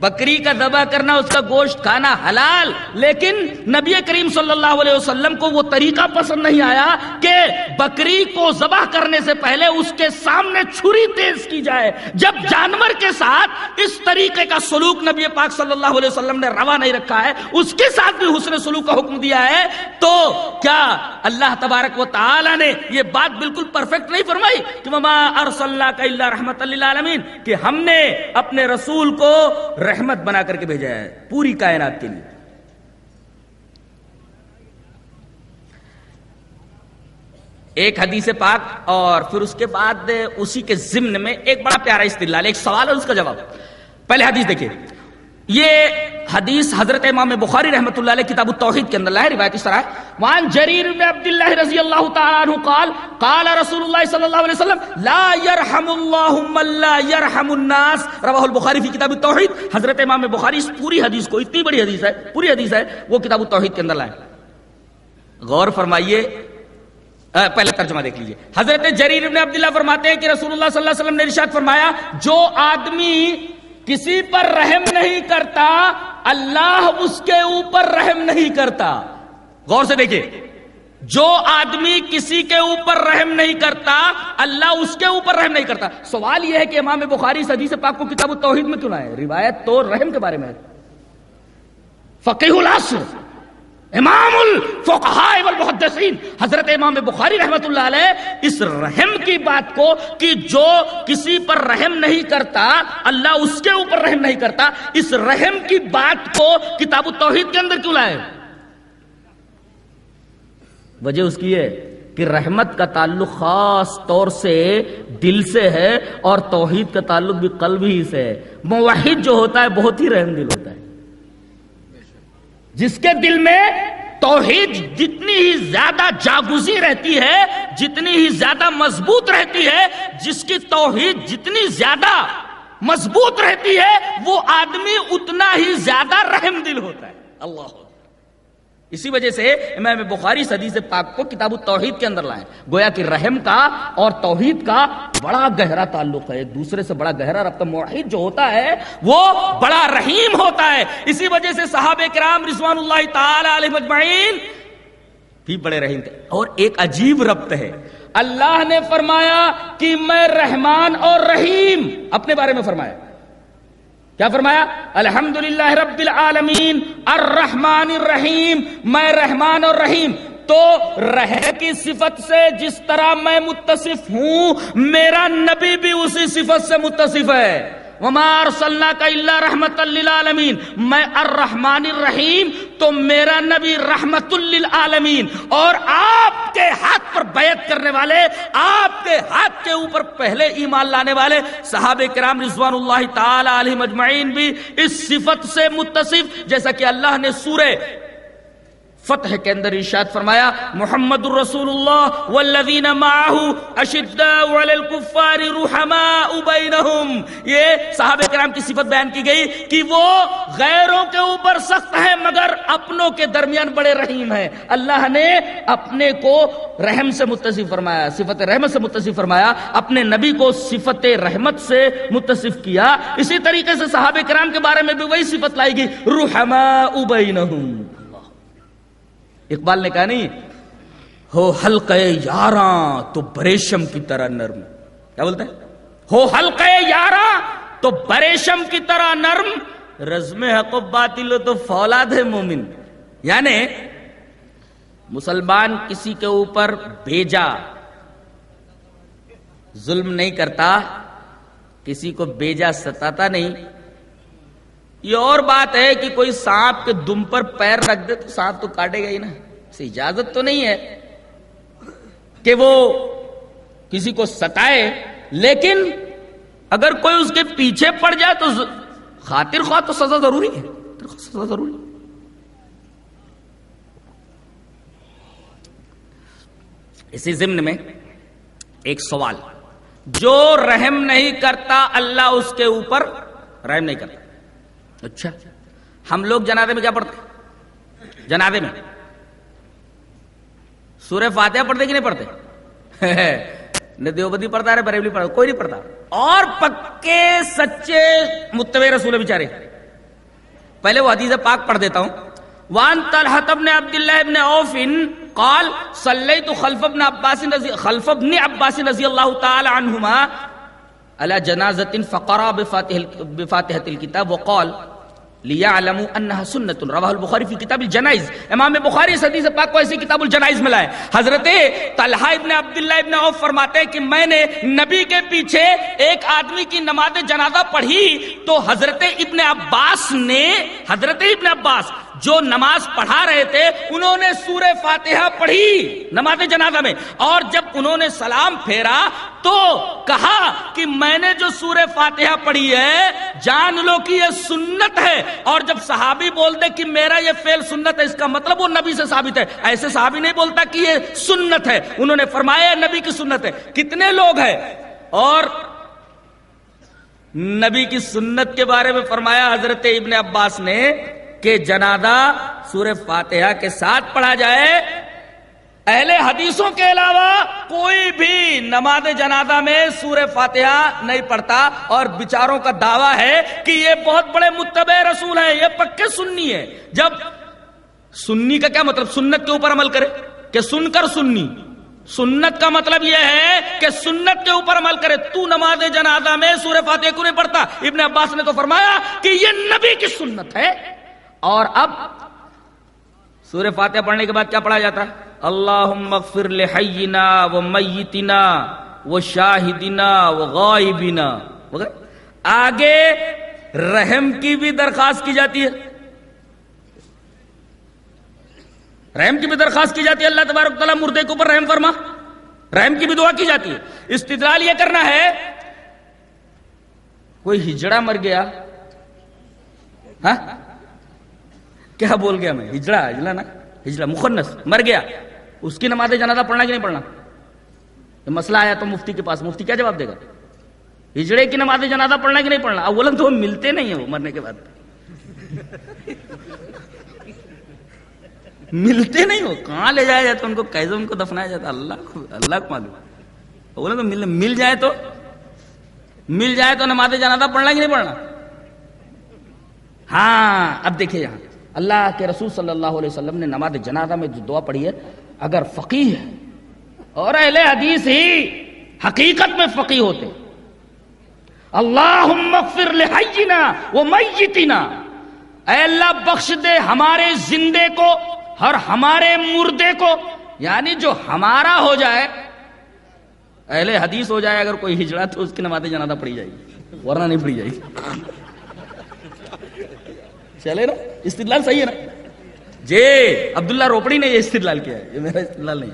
بکری کا دبا کرنا، اس کا گوشت کھانا حلال، لیکن نبی کریم صلی اللہ علیہ وسلم کو وہ طریقہ پسند نہیں آیا کہ بکری کو ذبح کرنے سے پہلے اس کے سامنے چھری تیز کی جائے۔ جب جانور کے ساتھ اس طریقے کا سلوک نبی پاک صلی اللہ علیہ وسلم نے روا نہیں رکھا ہے، اس کے ساتھ بھی حسن سلوک کا حکم دیا ہے، تو کیا اللہ تبارک و تعالی نے یہ بات بالکل پرفیکٹ نہیں فرمائی کہ مما ارسل کا اللہ رحمت اللہ عالمین کہ ہم نے اپنے رسول کو رحمت بنا کر کے بھیجا ہے پوری کائنات کے لیے۔ ایک حدیث پاک اور پھر اس کے بعد اسی کے ضمن میں ایک بڑا پیارا استدلال، ایک سوال ہے اس کا جواب۔ پہلے حدیث دیکھیے۔ یہ حدیث حضرت امام بخاری رحمۃ اللہ علیہ کتاب التوحید کے اندر ہے روایت اس طرح ہے۔ وان جریر بن عبد اللہ رضی اللہ تعالی عنہ قال قال رسول اللہ صلی اللہ علیہ وسلم، لا يرحم الله من لا يرحم الناس۔ رواه البخاری فی کتاب التوحید۔ حضرت امام بخاری اس پوری حدیث کو، اتنی بڑی حدیث ہے، پوری حدیث ہے، وہ کتاب التوحید کے اندر لائے غور فرمائیے۔ پہلے ترجمہ دیکھ لیجیے۔ حضرت جریر ابن عبداللہ فرماتے ہیں کہ رسول اللہ صلی اللہ علیہ وسلم نے ارشاد فرمایا، جو آدمی کسی پر رحم نہیں کرتا، اللہ اس کے اوپر رحم نہیں کرتا۔ غور سے دیکھیے، جو آدمی کسی کے اوپر رحم نہیں کرتا، اللہ اس کے اوپر رحم نہیں کرتا۔ سوال یہ ہے کہ امام بخاری صدی سے پاک کو کتاب التوحید میں کیوں لائے؟ روایت تو رحم کے بارے میں ہے۔ فقیح العصر۔ امام الفقہاء والمحدثین۔ حضرت امام بخاری رحمت اللہ علیہ اس رحم کی بات کو کہ جو کسی پر رحم نہیں کرتا، اللہ اس کے اوپر رحم نہیں کرتا، اس رحم کی بات کو کتاب التوحید کے اندر کیوں لائے؟ وجہ اس کی ہے کہ رحمت کا تعلق خاص طور سے دل سے ہے اور توحید کا تعلق بھی قلب ہی سے ہے۔ موحد جو ہوتا ہے، بہت ہی رحم دل ہوتا ہے۔ جس کے دل میں توحید جتنی ہی زیادہ جاگوزی رہتی ہے، جتنی ہی زیادہ مضبوط رہتی ہے، جس کی توحید جتنی زیادہ مضبوط رہتی ہے، وہ آدمی اتنا ہی زیادہ رحم دل ہوتا ہے۔ اللہ اسی وجہ سے امام بخاری صدی سے پاک کو کتاب التوحید کے اندر لائے گویا کہ رحم کا اور توحید کا بڑا گہرا تعلق ہے، ایک دوسرے سے بڑا گہرا رابطہ موحد جو ہوتا ہے، وہ بڑا رحیم ہوتا ہے۔ اسی وجہ سے صحابہ کرام رضوان اللہ تعالی علیہ مجمعین بھی بڑے رحیم تھے۔ اور ایک عجیب ربط ہے۔ اللہ نے فرمایا کہ میں رحمان اور رحیم اپنے بارے میں فرمایا۔ کیا فرمایا؟ الحمد رب العالمین، الرحمن الرحیم، میں رحمان اور رحیم۔ تو رہ کی صفت سے جس طرح میں متصف ہوں، میرا نبی بھی اسی صفت سے متصف ہے۔ وما صلاح کا اللہ رحمت للعالمین۔ میں الرحمن الرحیم تو میرا نبی رحمت للعالمین اور آپ کے ہاتھ پر بیعت کرنے والے، آپ کے ہاتھ کے اوپر پہلے ایمان لانے والے صحابہ کرام رضوان اللہ تعالی علیہ مجمعین بھی اس صفت سے متصف، جیسا کہ اللہ نے سورہ فتح کے اندر ارشاد فرمایا، محمد الرسول اللہ والذین معه اشداء علی الكفار رحماء بینہم. یہ صحابہ کرام کی صفت بیان کی گئی کہ وہ غیروں کے اوپر سخت ہیں مگر اپنوں کے درمیان بڑے رحیم ہیں۔ اللہ نے اپنے کو رحم سے متصف فرمایا، صفت رحمت سے متصف فرمایا، اپنے نبی کو صفت رحمت سے متصف کیا۔ اسی طریقے سے صحابہ کرام کے بارے میں بھی وہی صفت لائی گئی، رحماء بینہم۔ اقبال نے کہا نہیں، ہو حلق یاراں تو بریشم کی طرح نرم۔ کیا بولتے ہیں ہو حلق یاراں تو بریشم کی طرح نرم۔ رزم حق و باطل تو فولاد ہے مومن۔ یعنی مسلمان کسی کے اوپر بھیجا ظلم نہیں کرتا، کسی کو بیجا ستاتا نہیں۔ یہ اور بات ہے کہ کوئی سانپ کے دم پر پیر رکھ دے تو سانپ تو کاٹے گا ہی نا۔ اسے اجازت تو نہیں ہے کہ وہ کسی کو ستائے، لیکن اگر کوئی اس کے پیچھے پڑ جائے تو خاطر خواہ تو سزا ضروری ہے۔ سزا ضروری ہے۔ اسی ضمن میں ایک سوال، جو رحم نہیں کرتا اللہ اس کے اوپر، رحم نہیں کرتا۔ اچھا۔ ہم لوگ جنادے میں کیا پڑھتے جنادے میں۔ سورہ فاتحہ پڑھتے کہ نہیں پڑھتے؟ نہ دیوبندی پڑھتا ہے بریلی پڑھتا، کوئی نہیں پڑھتا۔ اور پکے سچے متوے رسول بےچارے پہلے وہ حدیث پاک پڑھ دیتا ہوں۔ وان طلحة بن عبد الله بن عوف قال صليت خلف ابن عباس رضي خلف ابن عباس رضي الله تعالى عنهما على جنازة فقرأ بفاتحة الكتاب وقال لیعلموا انها سنت رواہ البخاری فی کتاب الجنائز۔ امام بخاری اس حدیث پاک کو ایسی کتاب الجنائز میں لائے۔ حضرت طلحہ ابن عبداللہ ابن عوف فرماتے ہیں کہ میں نے نبی کے پیچھے ایک آدمی کی نماز جنازہ پڑھی تو حضرت ابن عباس نے، حضرت ابن عباس جو نماز پڑھا رہے تھے، انہوں نے سور فاتحہ پڑھی نماز جنازہ میں۔ اور جب انہوں نے سلام پھیرا تو کہا کہ میں نے جو سور فاتحہ پڑھی ہے، جان لو کہ یہ سنت ہے۔ اور جب صحابی بولتے کہ میرا یہ فیل سنت ہے، اس کا مطلب وہ نبی سے ثابت ہے۔ ایسے صحابی نہیں بولتا کہ یہ سنت ہے۔ انہوں نے فرمایا نبی کی سنت ہے۔ کتنے لوگ ہیں؟ اور نبی کی سنت کے بارے میں فرمایا، حضرت ابن عباس نے کہ جنادہ سور فاتحہ کے ساتھ پڑھا جائے۔ اہل حدیثوں کے علاوہ کوئی بھی نماز جنازہ میں سور فاتحہ نہیں پڑھتا اور بچاروں کا دعویٰ ہے کہ یہ بہت بڑے متبع رسول ہیں، یہ پکے سننی ہے جب سننی کا کیا مطلب؟ سنت کے اوپر عمل کرے۔ کہ سن کر سننی سنت کا مطلب یہ ہے کہ سنت کے اوپر عمل کرے۔ تو نماز جنازہ میں سور فاتحہ کیوں نہیں پڑھتا؟ ابن عباس نے تو فرمایا کہ یہ نبی کی سنت ہے۔ اور اب سورہ فاتحہ پڑھنے کے بعد کیا پڑھا جاتا ہے؟ اللہ مغفر لحینا و میتنا و شاہدنا و غائبنا. آگے رحم کی بھی درخواست کی جاتی ہے. رحم کی بھی درخواست کی جاتی ہے. اللہ تبارک تعالیٰ مردے کے اوپر رحم فرما. رحم کی بھی دعا کی جاتی ہے. استدلال یہ کرنا ہے، کوئی ہجڑا مر گیا؟ ہاں؟ کیا بول گیا میں؟ ہجڑا ہجڑا نا؟ ہجڑا مخنس مر گیا۔ اس کی نماز جنازہ پڑھنا کہ نہیں پڑھنا؟ یہ مسئلہ آیا تو مفتی کے پاس، مفتی کیا جواب دے گا؟ ہجڑے کی نماز جنازہ پڑھنا کہ نہیں پڑھنا؟ اولن تو ملتے نہیں ہیں وہ مرنے کے بعد۔ ملتے نہیں ہو کہاں لے جایا جاتا؟ ان کو کیسے ان کو دفنایا جاتا۔ اللہ کو اللہ کو معلوم۔ اولن تو مل مل جائے تو، مل جائے تو نماز جنازہ پڑھنا کہ نہیں پڑھنا؟ ہاں اب دیکھیے یہاں۔ اللہ کے رسول صلی اللہ علیہ وسلم نے نماز جنازہ میں جو دعا پڑھی ہے اگر فقی ہے اور اہل حدیث ہی حقیقت میں فقی ہوتے اللہ مغفر لحینا و میتنا۔ اے اللہ بخش دے ہمارے زندے کو اور ہمارے مردے کو یعنی جو ہمارا ہو جائے، اہل حدیث ہو جائے، اگر کوئی ہجڑا تو اس کی نماز جنازہ پڑھی جائے گی، ورنہ نہیں پڑھی جائے گی۔ چلے نا، استدلال صحیح ہے نا؟ جی عبداللہ روپڑی نے یہ استدلال کیا ہے، یہ میرا استدلال نہیں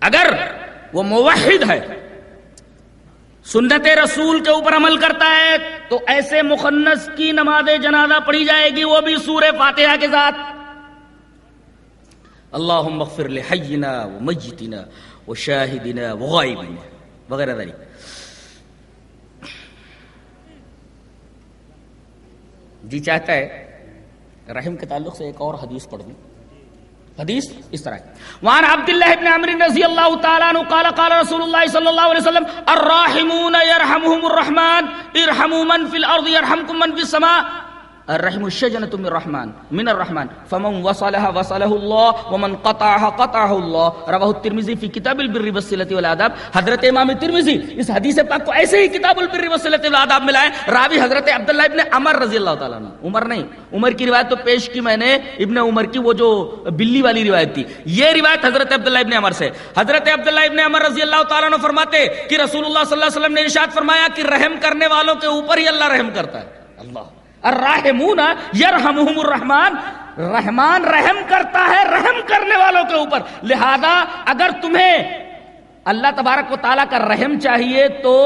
اگر وہ موحد ہے، سنت رسول کے اوپر عمل کرتا ہے، تو ایسے مخنس کی نماز جنازہ پڑھی جائے گی، وہ بھی سور فاتحہ کے ساتھ۔ اللہ مغفر لحینا و مجتنا و شاہدنا و غائبنا وغیرہ ذلك جی چاہتا ہے، رحم کے تعلق سے ایک اور حدیث پڑھ دوں حدیث اس طرح ہے۔ وان عبد الله ابن عمرو رضی اللہ تعالی عنہ قال قال رسول الله صلی اللہ علیہ وسلم، الراحمون يرحمهم الرحمن، ارحموا من في الارض يرحمكم من في السماء۔ الرحم الشجنة من الرحمن من الرحمن. فمن وصلها وصله الله، ومن قطعها قطعه الله. رواه الترمذي في كتاب البر والصلة والآداب. حضرت امام ترمذی اس حدیث پاک کو ایسے ہی کتاب البر والصلة والآداب میں لائے. راوی حضرت عبداللہ ابن عمر رضی اللہ تعالیٰ عنہ. عمر نہیں. عمر کی روایت تو پیش کی میں نے. ابن عمر کی وہ جو بلی والی روایت تھی. یہ روایت حضرت عبداللہ ابن عمر سے. حضرت عبداللہ ابن عمر رضی اللہ تعالیٰ عنہ فرماتے کہ رسول اللہ صلی اللہ علیہ وسلم نے ارشاد فرمایا کہ رحم کرنے والوں کے اوپر ہی اللہ رحم کرتا ہے. اللہ. الراحمون یرحمہم الرحمن. رحمان رحم کرتا ہے، رحم کرنے والوں کے اوپر. لہذا اگر تمہیں اللہ تبارک و تعالیٰ کا رحم چاہیے تو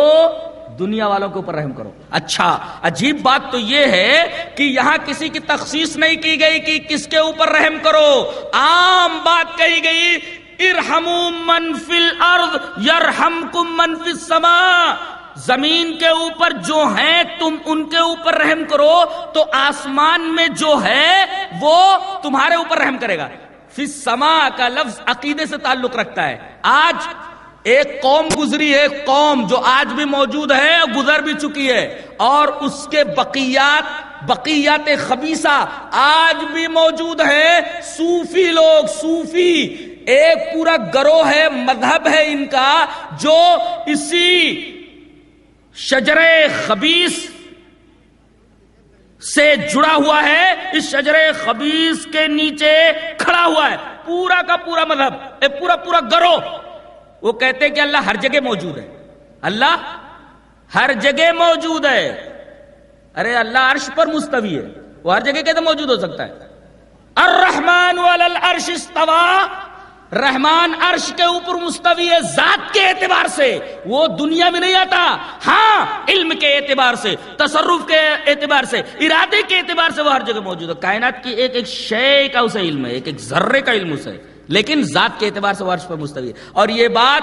دنیا والوں کے اوپر رحم کرو. اچھا عجیب بات تو یہ ہے کہ یہاں کسی کی تخصیص نہیں کی گئی کہ کس کے اوپر رحم کرو. عام بات کہی گئی ارحمو من فی الارض، یرحمکم من فی السماء. زمین کے اوپر جو ہیں، تم ان کے اوپر رحم کرو، تو آسمان میں جو ہے، وہ تمہارے اوپر رحم کرے گا۔ سما کا لفظ عقیدے سے تعلق رکھتا ہے۔ آج ایک قوم گزری ہے قوم جو آج بھی موجود ہے گزر بھی چکی ہے۔ اور اس کے بقیات بقیات خبیصہ آج بھی موجود ہے صوفی لوگ، صوفی، ایک پورا گروہ ہے، مذہب ہے ان کا، جو اسی شجر خبیص سے جڑا ہوا ہے، اس شجر خبیص کے نیچے کھڑا ہوا ہے۔ پورا کا پورا مذہب ایک پورا پورا گروہ۔ وہ کہتے کہ اللہ ہر جگہ موجود ہے۔ اللہ ہر جگہ موجود ہے۔ ارے اللہ عرش پر مستوی ہے۔ وہ ہر جگہ کہتے موجود ہو سکتا ہے؟ الرحمن والعرش استوا رحمان عرش کے اوپر مستوی ہے ذات کے اعتبار سے، وہ دنیا میں نہیں آتا۔ ہاں علم کے اعتبار سے، تصرف کے اعتبار سے، ارادے کے اعتبار سے وہ ہر جگہ موجود ہے۔ کائنات کی ایک ایک شے کا اسے علم ہے، ایک ایک ذرے کا علم اسے۔ لیکن ذات کے اعتبار سے وہ عرش پر مستوی ہے۔ اور یہ بات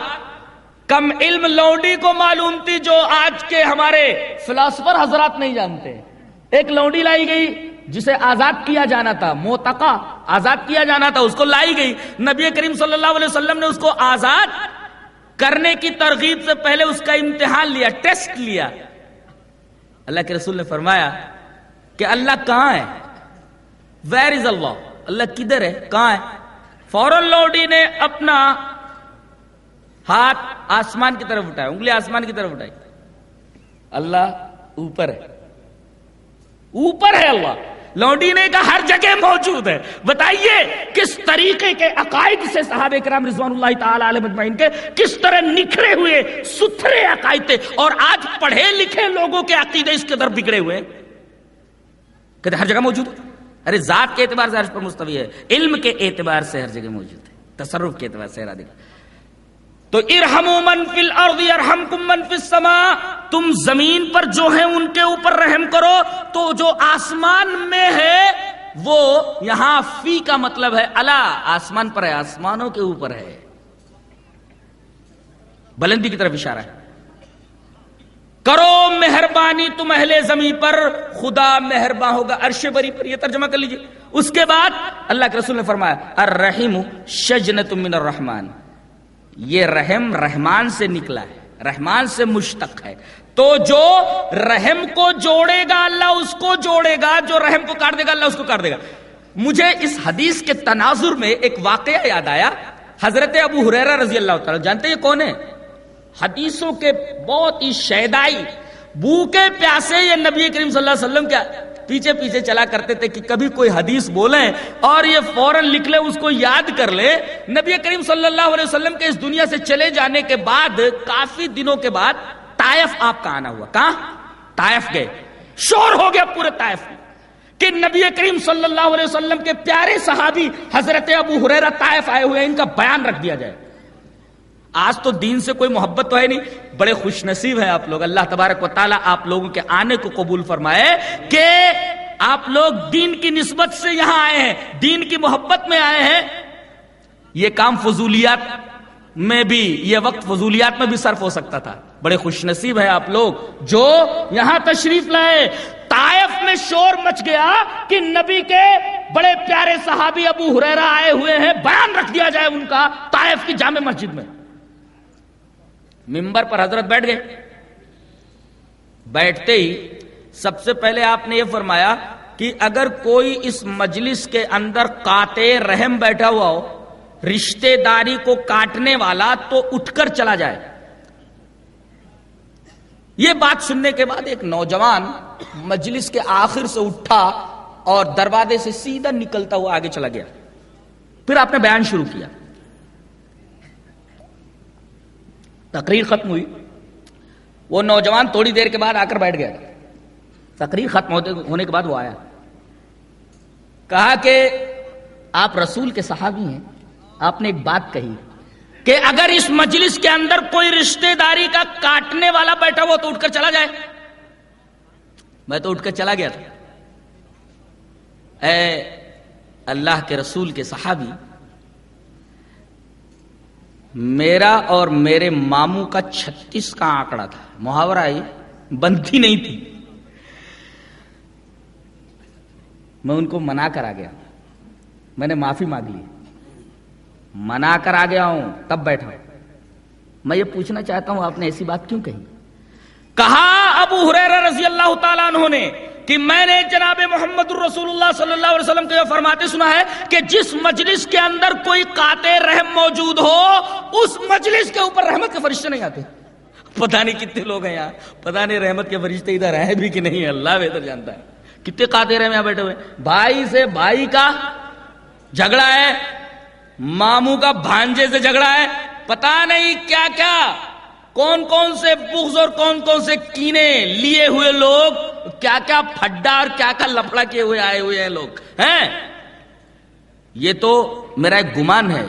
کم علم لونڈی کو معلوم تھی جو آج کے ہمارے فلاسفر حضرات نہیں جانتے۔ ایک لونڈی لائی گئی۔ جسے آزاد کیا جانا تھا، موتقا، آزاد کیا جانا تھا، اس کو لائی گئی۔ نبی کریم صلی اللہ علیہ وسلم نے اس کو آزاد کرنے کی ترغیب سے پہلے اس کا امتحان لیا، ٹیسٹ لیا۔ اللہ کے رسول نے فرمایا کہ اللہ کہاں ہے؟ ویر از اللہ اللہ کدھر ہے؟ کہاں ہے؟ فورن لوڈی نے اپنا ہاتھ آسمان کی طرف اٹھایا انگلی آسمان کی طرف اٹھائی۔ اللہ اوپر ہے۔ اوپر ہے اللہ۔ لوڈی نے کہا ہر جگہ موجود ہے۔ بتائیے کس طریقے کے عقائد سے صحابہ کرام رضوان اللہ تعالی علیہ مجمعین کے کس طرح نکھرے ہوئے، ستھرے عقائد تھے اور آج پڑھے لکھے لوگوں کے عقیدے اس کے در بگڑے ہوئے کہتے ہر جگہ موجود ہے؟ ارے ذات کے اعتبار سے عرش پر مستوی ہے، علم کے اعتبار سے ہر جگہ موجود ہے، تصرف کے اعتبار سے ارادے تو ارحمو من فی الارض ارحمکم من فی السماء، تم زمین پر جو ہیں ان کے اوپر رحم کرو، تو جو آسمان میں ہے، وہ یہاں فی کا مطلب ہے اللہ آسمان پر ہے، آسمانوں کے اوپر ہے۔ بلندی کی طرف اشارہ ہے۔ کرو مہربانی تم اہل زمین پر، خدا مہربان ہوگا، عرش بری پر، یہ ترجمہ کر لیجیے۔ اس کے بعد اللہ کے رسول نے فرمایا الرحیم شجنت من الرحمن۔ یہ رحم رحمان سے نکلا ہے، رحمان سے مشتق ہے۔ تو جو رحم کو جوڑے گا، اللہ اس کو جوڑے گا، جو رحم کو کاٹ دے گا، اللہ اس کو کاٹ دے گا۔ مجھے اس حدیث کے تناظر میں ایک واقعہ یاد آیا۔ حضرت ابو حریرہ رضی اللہ تعالی جانتے یہ کون ہے؟ حدیثوں کے بہت ہی شیدائی، بھوکے پیاسے یہ نبی کریم صلی اللہ علیہ وسلم کیا پیچھے پیچھے چلا کرتے تھے کہ کبھی کوئی حدیث بولیں اور یہ فوراً لکھ لے، اس کو یاد کر لے۔ نبی کریم صلی اللہ علیہ وسلم کے اس دنیا سے چلے جانے کے بعد، کافی دنوں کے بعد تائف آپ کا آنا ہوا۔ کہاں؟ تائف گئے۔ شور ہو گیا پورے تائف میں کہ نبی کریم صلی اللہ علیہ وسلم کے پیارے صحابی حضرت ابو حریرہ طائف آئے ہوئے ان کا بیان رکھ دیا جائے۔ آج تو دین سے کوئی محبت تو ہے نہیں۔ بڑے خوش نصیب ہیں آپ لوگ۔ اللہ تبارک و تعالیٰ آپ لوگوں کے آنے کو قبول فرمائے کہ آپ لوگ دین کی نسبت سے یہاں آئے ہیں، دین کی محبت میں آئے ہیں۔ یہ کام فضولیات میں بھی، یہ وقت فضولیات میں بھی صرف ہو سکتا تھا۔ بڑے خوش نصیب ہیں آپ لوگ جو یہاں تشریف لائے۔ طائف میں شور مچ گیا کہ نبی کے بڑے پیارے صحابی ابو حریرہ آئے ہوئے ہیں۔ بیان رکھ دیا جائے ان کا طائف کی جامع مسجد میں۔ ممبر پر حضرت بیٹھ گئے۔ بیٹھتے ہی سب سے پہلے آپ نے یہ فرمایا کہ اگر کوئی اس مجلس کے اندر کاتے رحم بیٹھا ہوا ہو رشتے داری کو کاٹنے والا تو اٹھ کر چلا جائے۔ یہ بات سننے کے بعد ایک نوجوان مجلس کے آخر سے اٹھا اور دروازے سے سیدھا نکلتا ہوا آگے چلا گیا۔ پھر آپ نے بیان شروع کیا۔ تقریر ختم ہوئی۔ وہ نوجوان تھوڑی دیر کے بعد آ کر بیٹھ گیا۔ تقریر ختم ہونے کے بعد وہ آیا۔ کہا کہ آپ رسول کے صحابی ہیں۔ آپ نے ایک بات کہی کہ اگر اس مجلس کے اندر کوئی رشتہ داری کا کاٹنے والا بیٹھا ہو تو اٹھ کر چلا جائے۔ میں تو اٹھ کر چلا گیا تھا۔ اے اللہ کے رسول کے صحابی میرا اور میرے ماموں کا چھتیس کا آنکڑا تھا۔ محاورہ یہ بنتی نہیں تھی۔ میں ان کو منا کر آ گیا۔ میں نے معافی مانگ لی۔ منا کر آ گیا ہوں، تب بیٹھا میں یہ پوچھنا چاہتا ہوں، آپ نے ایسی بات کیوں کہی؟ کہا ابو حریر رضی اللہ تعالیٰ عنہ نے کہ میں نے جناب محمد الرسول اللہ صلی اللہ علیہ وسلم کے فرماتے سنا ہے کہ جس مجلس کے اندر کوئی قاطع رحم موجود ہو، اس مجلس کے اوپر رحمت کے فرشتے نہیں آتے۔ پتہ نہیں کتنے لوگ ہیں یہاں، پتہ نہیں رحمت کے فرشتے ادھر ہیں بھی کہ نہیں، اللہ بہتر جانتا ہے۔ کتنے قاطع رحم یہاں بیٹھے ہوئے بھائی سے بھائی کا جھگڑا ہے، ماموں کا بھانجے سے جھگڑا ہے پتا نہیں کیا کیا۔ کون کون سے بغض اور کون کون سے کینے لیے ہوئے لوگ، کیا کیا پھڈا اور کیا کیا لفڑا کیے ہوئے آئے ہوئے ہیں لوگ، ہیں؟ یہ تو میرا ایک گمان ہے،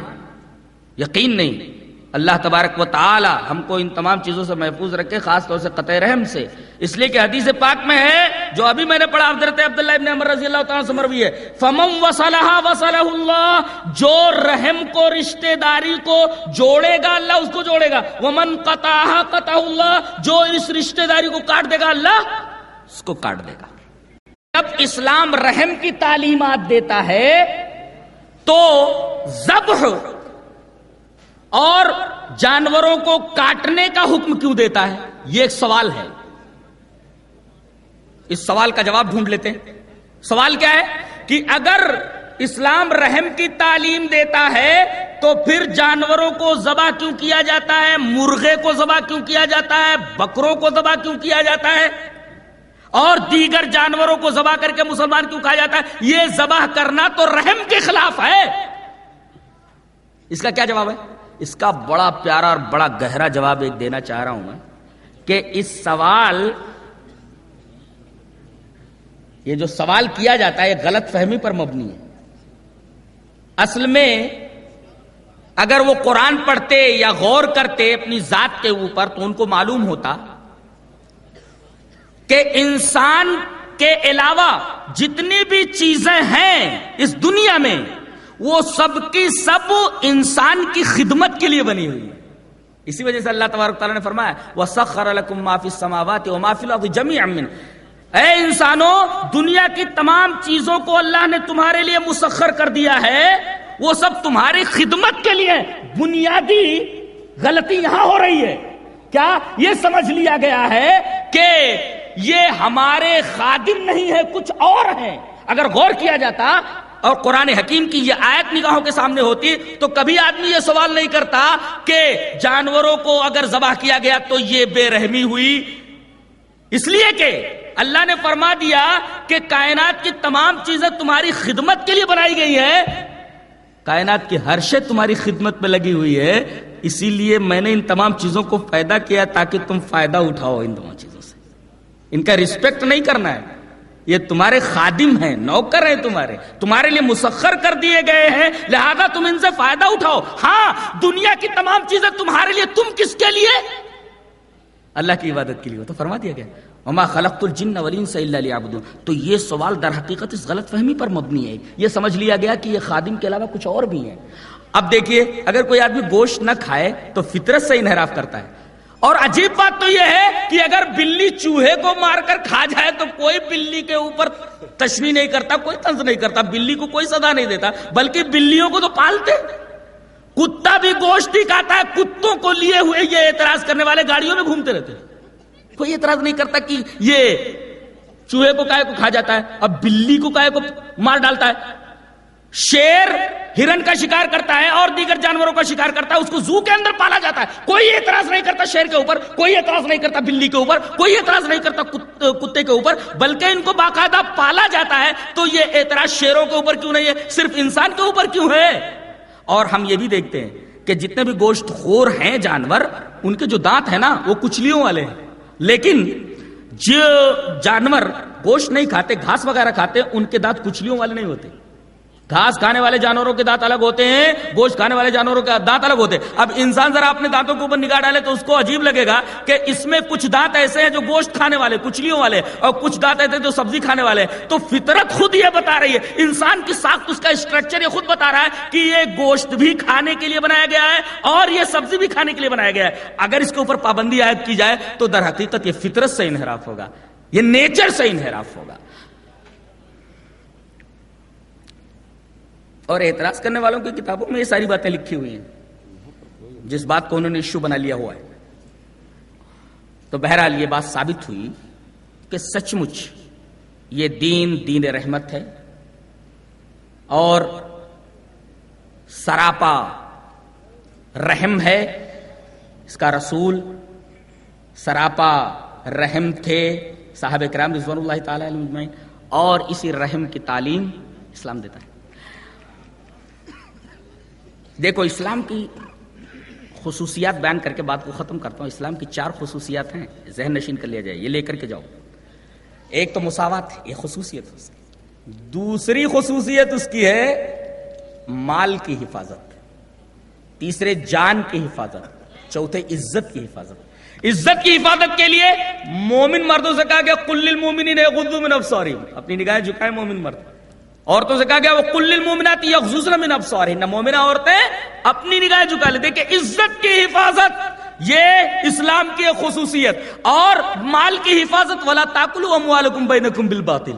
یقین نہیں۔ اللہ تبارک و تعالی ہم کو ان تمام چیزوں سے محفوظ رکھے، خاص طور سے قطع رحم سے۔ اس لیے کہ حدیث پاک میں ہے، جو ابھی میں نے پڑھا، حضرت عبداللہ ابن عمر رضی اللہ تعالیٰ سے مروی ہے۔ فمم وصلہ وصلہ اللہ جو رحم کو، رشتہ داری کو جوڑے گا، اللہ اس کو جوڑے گا۔ ومن قطعہ قطع اللہ جو اس رشتہ داری کو کاٹ دے گا، اللہ اس کو کاٹ دے گا۔ جب اسلام رحم کی تعلیمات دیتا ہے، تو ذبح اور جانوروں کو کاٹنے کا حکم کیوں دیتا ہے؟ یہ ایک سوال ہے۔ اس سوال کا جواب ڈھونڈ لیتے ہیں۔ سوال کیا ہے کہ اگر اسلام رحم کی تعلیم دیتا ہے تو پھر جانوروں کو ذبح کیوں کیا جاتا ہے؟ مرغے کو ذبح کیوں کیا جاتا ہے؟ بکروں کو ذبح کیوں کیا جاتا ہے؟ اور دیگر جانوروں کو ذبح کر کے مسلمان کیوں کہا جاتا ہے؟ یہ ذبح کرنا تو رحم کے خلاف ہے۔ اس کا کیا جواب ہے؟ اس کا بڑا پیارا اور بڑا گہرا جواب ایک دینا چاہ رہا ہوں میں، کہ اس سوال، یہ جو سوال کیا جاتا ہے، یہ غلط فہمی پر مبنی ہے۔ اصل میں اگر وہ قرآن پڑھتے یا غور کرتے اپنی ذات کے اوپر تو ان کو معلوم ہوتا کہ انسان کے علاوہ جتنی بھی چیزیں ہیں اس دنیا میں وہ سب کی سب انسان کی خدمت کے لیے بنی ہوئی ہے۔ اسی وجہ سے اللہ تبارک تعالیٰ نے فرمایا وہ سخر معافی سماوات و معافی جمی امن اے انسانوں، دنیا کی تمام چیزوں کو اللہ نے تمہارے لیے مسخر کر دیا ہے۔ وہ سب تمہاری خدمت کے لیے بنیادی غلطی یہاں ہو رہی ہے۔ کیا یہ سمجھ لیا گیا ہے کہ یہ ہمارے خادم نہیں ہے کچھ اور ہیں۔ اگر غور کیا جاتا اور قرآن حکیم کی یہ آیت نگاہوں کے سامنے ہوتی تو کبھی آدمی یہ سوال نہیں کرتا کہ جانوروں کو اگر ذبح کیا گیا تو یہ بے رحمی ہوئی؟ اس لیے کہ اللہ نے فرما دیا کہ کائنات کی تمام چیزیں تمہاری خدمت کے لیے بنائی گئی ہے کائنات کی ہر شے تمہاری خدمت میں لگی ہوئی ہے۔ اسی لیے میں نے ان تمام چیزوں کو پیدا کیا تاکہ تم فائدہ اٹھاؤ ان تمام چیزوں سے۔ ان کا ریسپیکٹ نہیں کرنا ہے۔ یہ تمہارے خادم ہیں، نوکر ہیں تمہارے۔ تمہارے لیے مسخر کر دیے گئے ہیں۔ لہذا تم ان سے فائدہ اٹھاؤ۔ ہاں دنیا کی تمام چیزیں تمہارے لیے تم کس کے لیے؟ اللہ کی عبادت کے لیے۔ تو فرما دیا گیا۔ وما خلقت الجن والانس الا ليعبدون۔ تو یہ سوال در حقیقت اس غلط فہمی پر مبنی ہے۔ یہ سمجھ لیا گیا کہ یہ خادم کے علاوہ کچھ اور بھی ہیں۔ اب دیکھیے، اگر کوئی آدمی گوشت نہ کھائے تو فطرت سے انحراف کرتا ہے۔ اور عجیب بات تو یہ ہے کہ اگر بلی چوہے کو مار کر کھا جائے تو کوئی بلی کے اوپر تشریح نہیں کرتا، کوئی تنز نہیں کرتا، بلی کو کوئی سزا نہیں دیتا، بلکہ بلیوں کو تو پالتے۔ کتا بھی گوشت ہی کھاتا ہے، کتوں کو لیے ہوئے یہ اعتراض کرنے والے گاڑیوں میں گھومتے رہتے کوئی اعتراض نہیں کرتا کہ یہ چوہے کو کائے کو کھا جاتا ہے، اب بلی کو کائے کو مار ڈالتا ہے۔ شیر ہرن کا شکار کرتا ہے اور دیگر جانوروں کا شکار کرتا ہے، اس کو زو کے اندر پالا جاتا ہے۔ کوئی اعتراض نہیں کرتا شیر کے اوپر، کوئی اعتراض نہیں کرتا بلی کے اوپر، کوئی اعتراض نہیں کرتا کتے کے اوپر، بلکہ ان کو باقاعدہ پالا جاتا ہے۔ تو یہ اعتراض شیروں کے اوپر کیوں نہیں ہے؟ صرف انسان کے اوپر کیوں ہے؟ اور ہم یہ بھی دیکھتے ہیں کہ جتنے بھی گوشت خور ہیں جانور، ان کے جو دانت ہیں نا، وہ کچلیوں والے ہیں۔ لیکن جو جانور گوشت نہیں کھاتے، گھاس وغیرہ کھاتے، ان کے دانت کچلیوں والے نہیں ہوتے۔ گھاس کھانے والے جانوروں کے دانت الگ ہوتے ہیں، گوشت کھانے والے جانوروں کے دانت الگ ہوتے ہیں۔ اب انسان ذرا اپنے دانتوں کے اوپر نگاہ ڈالے تو اس کو عجیب لگے گا کہ اس میں کچھ دانت ایسے ہیں جو گوشت کھانے والے، کچلیوں والے اور کچھ دانت ایسے جو سبزی کھانے والے تو فطرت خود یہ بتا رہی ہے۔ انسان کی ساخت اس کا اسٹرکچر یہ خود بتا رہا ہے کہ یہ گوشت بھی کھانے کے لیے بنایا گیا ہے اور یہ سبزی بھی کھانے کے لیے بنایا گیا ہے۔ اگر اس کے اوپر پابندی عائد کی جائے تو در حقیقت یہ فطرت سے انحراف ہوگا، یہ نیچر سے انحراف ہوگا۔ اور اعتراض کرنے والوں کی کتابوں میں یہ ساری باتیں لکھی ہوئی ہیں۔ جس بات کو انہوں نے ایشو بنا لیا ہوا ہے۔ تو بہرحال یہ بات ثابت ہوئی کہ سچ مچ یہ دین دین رحمت ہے۔ اور سراپا رحم ہے۔ اس کا رسول سراپا رحم تھے۔ صاحب کرام رضوان اللہ تعالی اور اسی رحم کی تعلیم اسلام دیتا ہے۔ دیکھو، اسلام کی خصوصیات بیان کر کے بات کو ختم کرتا ہوں۔ اسلام کی چار خصوصیات ہیں، ذہن نشین کر لیا جائے، یہ لے کر کے جاؤ۔ ایک تو مساوات یہ خصوصیت اس کی۔ دوسری خصوصیت اس کی ہے مال کی حفاظت۔ تیسرے جان کی حفاظت۔ چوتھے عزت کی حفاظت۔ عزت کی حفاظت کے لیے مومن مردوں سے کہا گیا کل المومنین غضو من ابصارہم اپنی نگاہیں جھکائے مومن مرد۔ عورتوں سے کہا گیا، وہ کل المومنات یغضضن من ابصارہن. مومنہ عورتیں اپنی نگاہ جھکا لیتے کہ عزت کی حفاظت، یہ اسلام کی خصوصیت، اور مال کی حفاظت، ولا تاکلوا اموالکم بینکم بالباطل۔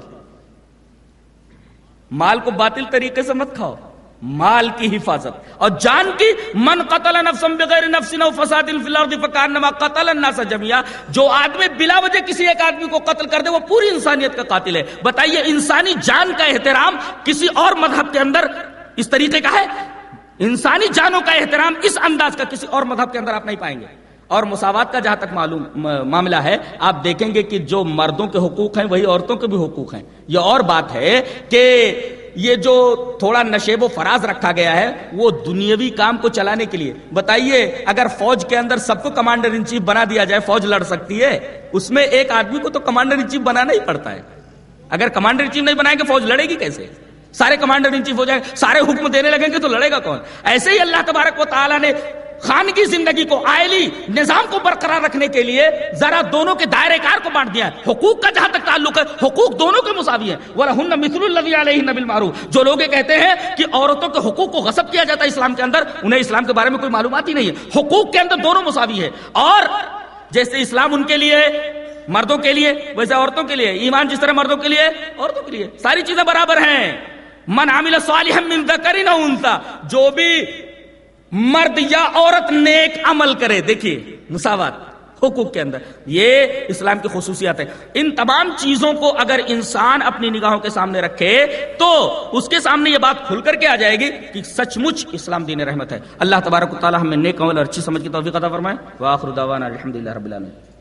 مال کو باطل طریقے سے مت کھاؤ۔ مال کی حفاظت۔ اور جان کی، من قتل نفسا بغیر نفس او فساد فی الارض فکانما قتل الناس جميعا جو آدمی بلا وجہ کسی ایک آدمی کو قتل کر دے، وہ پوری انسانیت کا قاتل ہے۔ بتائیے، انسانی جان کا احترام کسی اور مذہب کے اندر اس طریقے کا ہے؟ انسانی جانوں کا احترام اس انداز کا کسی اور مذہب کے اندر آپ نہیں پائیں گے۔ اور مساوات کا جہاں تک معلوم معاملہ ہے، آپ دیکھیں گے کہ جو مردوں کے حقوق ہیں، وہی عورتوں کے بھی حقوق ہیں۔ یہ اور بات ہے کہ یہ جو تھوڑا نشیب و فراز رکھا گیا ہے، وہ دنیاوی کام کو چلانے کے لیے۔ بتائیے، اگر فوج کے اندر سب کو کمانڈر ان چیف بنا دیا جائے، فوج لڑ سکتی ہے؟ اس میں ایک آدمی کو تو کمانڈر ان چیف بنانا ہی پڑتا ہے۔ اگر کمانڈر ان چیف نہیں بنائیں گے، فوج لڑے گی کیسے؟ سارے کمانڈر ان چیف ہو جائیں، سارے حکم دینے لگیں گے تو لڑے گا کون؟ ایسے ہی اللہ تبارک و تعالیٰ نے خان کی زندگی کو، آئلی نظام کو برقرار رکھنے کے لیے ذرا دونوں کے دائرے کار کو بانٹ دیا ہے۔ حقوق کا جہاں تک تعلق ہے، حقوق دونوں کے مساوی ہے وَلَهُنَّ مِثْلُ الَّذِي عَلَيْهِنَّ بِالْمَعْرُوفِ۔ جو لوگ یہ کہتے ہیں کہ عورتوں کے حقوق کو غصب کیا جاتا ہے اسلام کے اندر، انہیں اسلام کے بارے میں کوئی معلومات ہی نہیں ہے۔ حقوق کے اندر دونوں مساوی ہے اور جیسے اسلام ان کے لیے، مردوں کے لیے، ویسے عورتوں کے لیے۔ ایمان جس طرح مردوں کے لیے، عورتوں کے لیے۔ ساری چیزیں برابر ہیں۔ من عامل صالحا من ذکر او انثى جو بھی مرد یا عورت نیک عمل کرے۔ دیکھیے، مساوات، حقوق کے اندر۔ یہ اسلام کی خصوصیات ہے ان تمام چیزوں کو اگر انسان اپنی نگاہوں کے سامنے رکھے، تو اس کے سامنے یہ بات کھل کر کے آ جائے گی کہ سچ مچ اسلام دین رحمت ہے۔ اللہ تبارک و تعالیٰ ہمیں نیک عمل اور اچھی سمجھ کی توفیق عطا فرمائے۔ واخر دعوانا الحمدللہ رب العالمین۔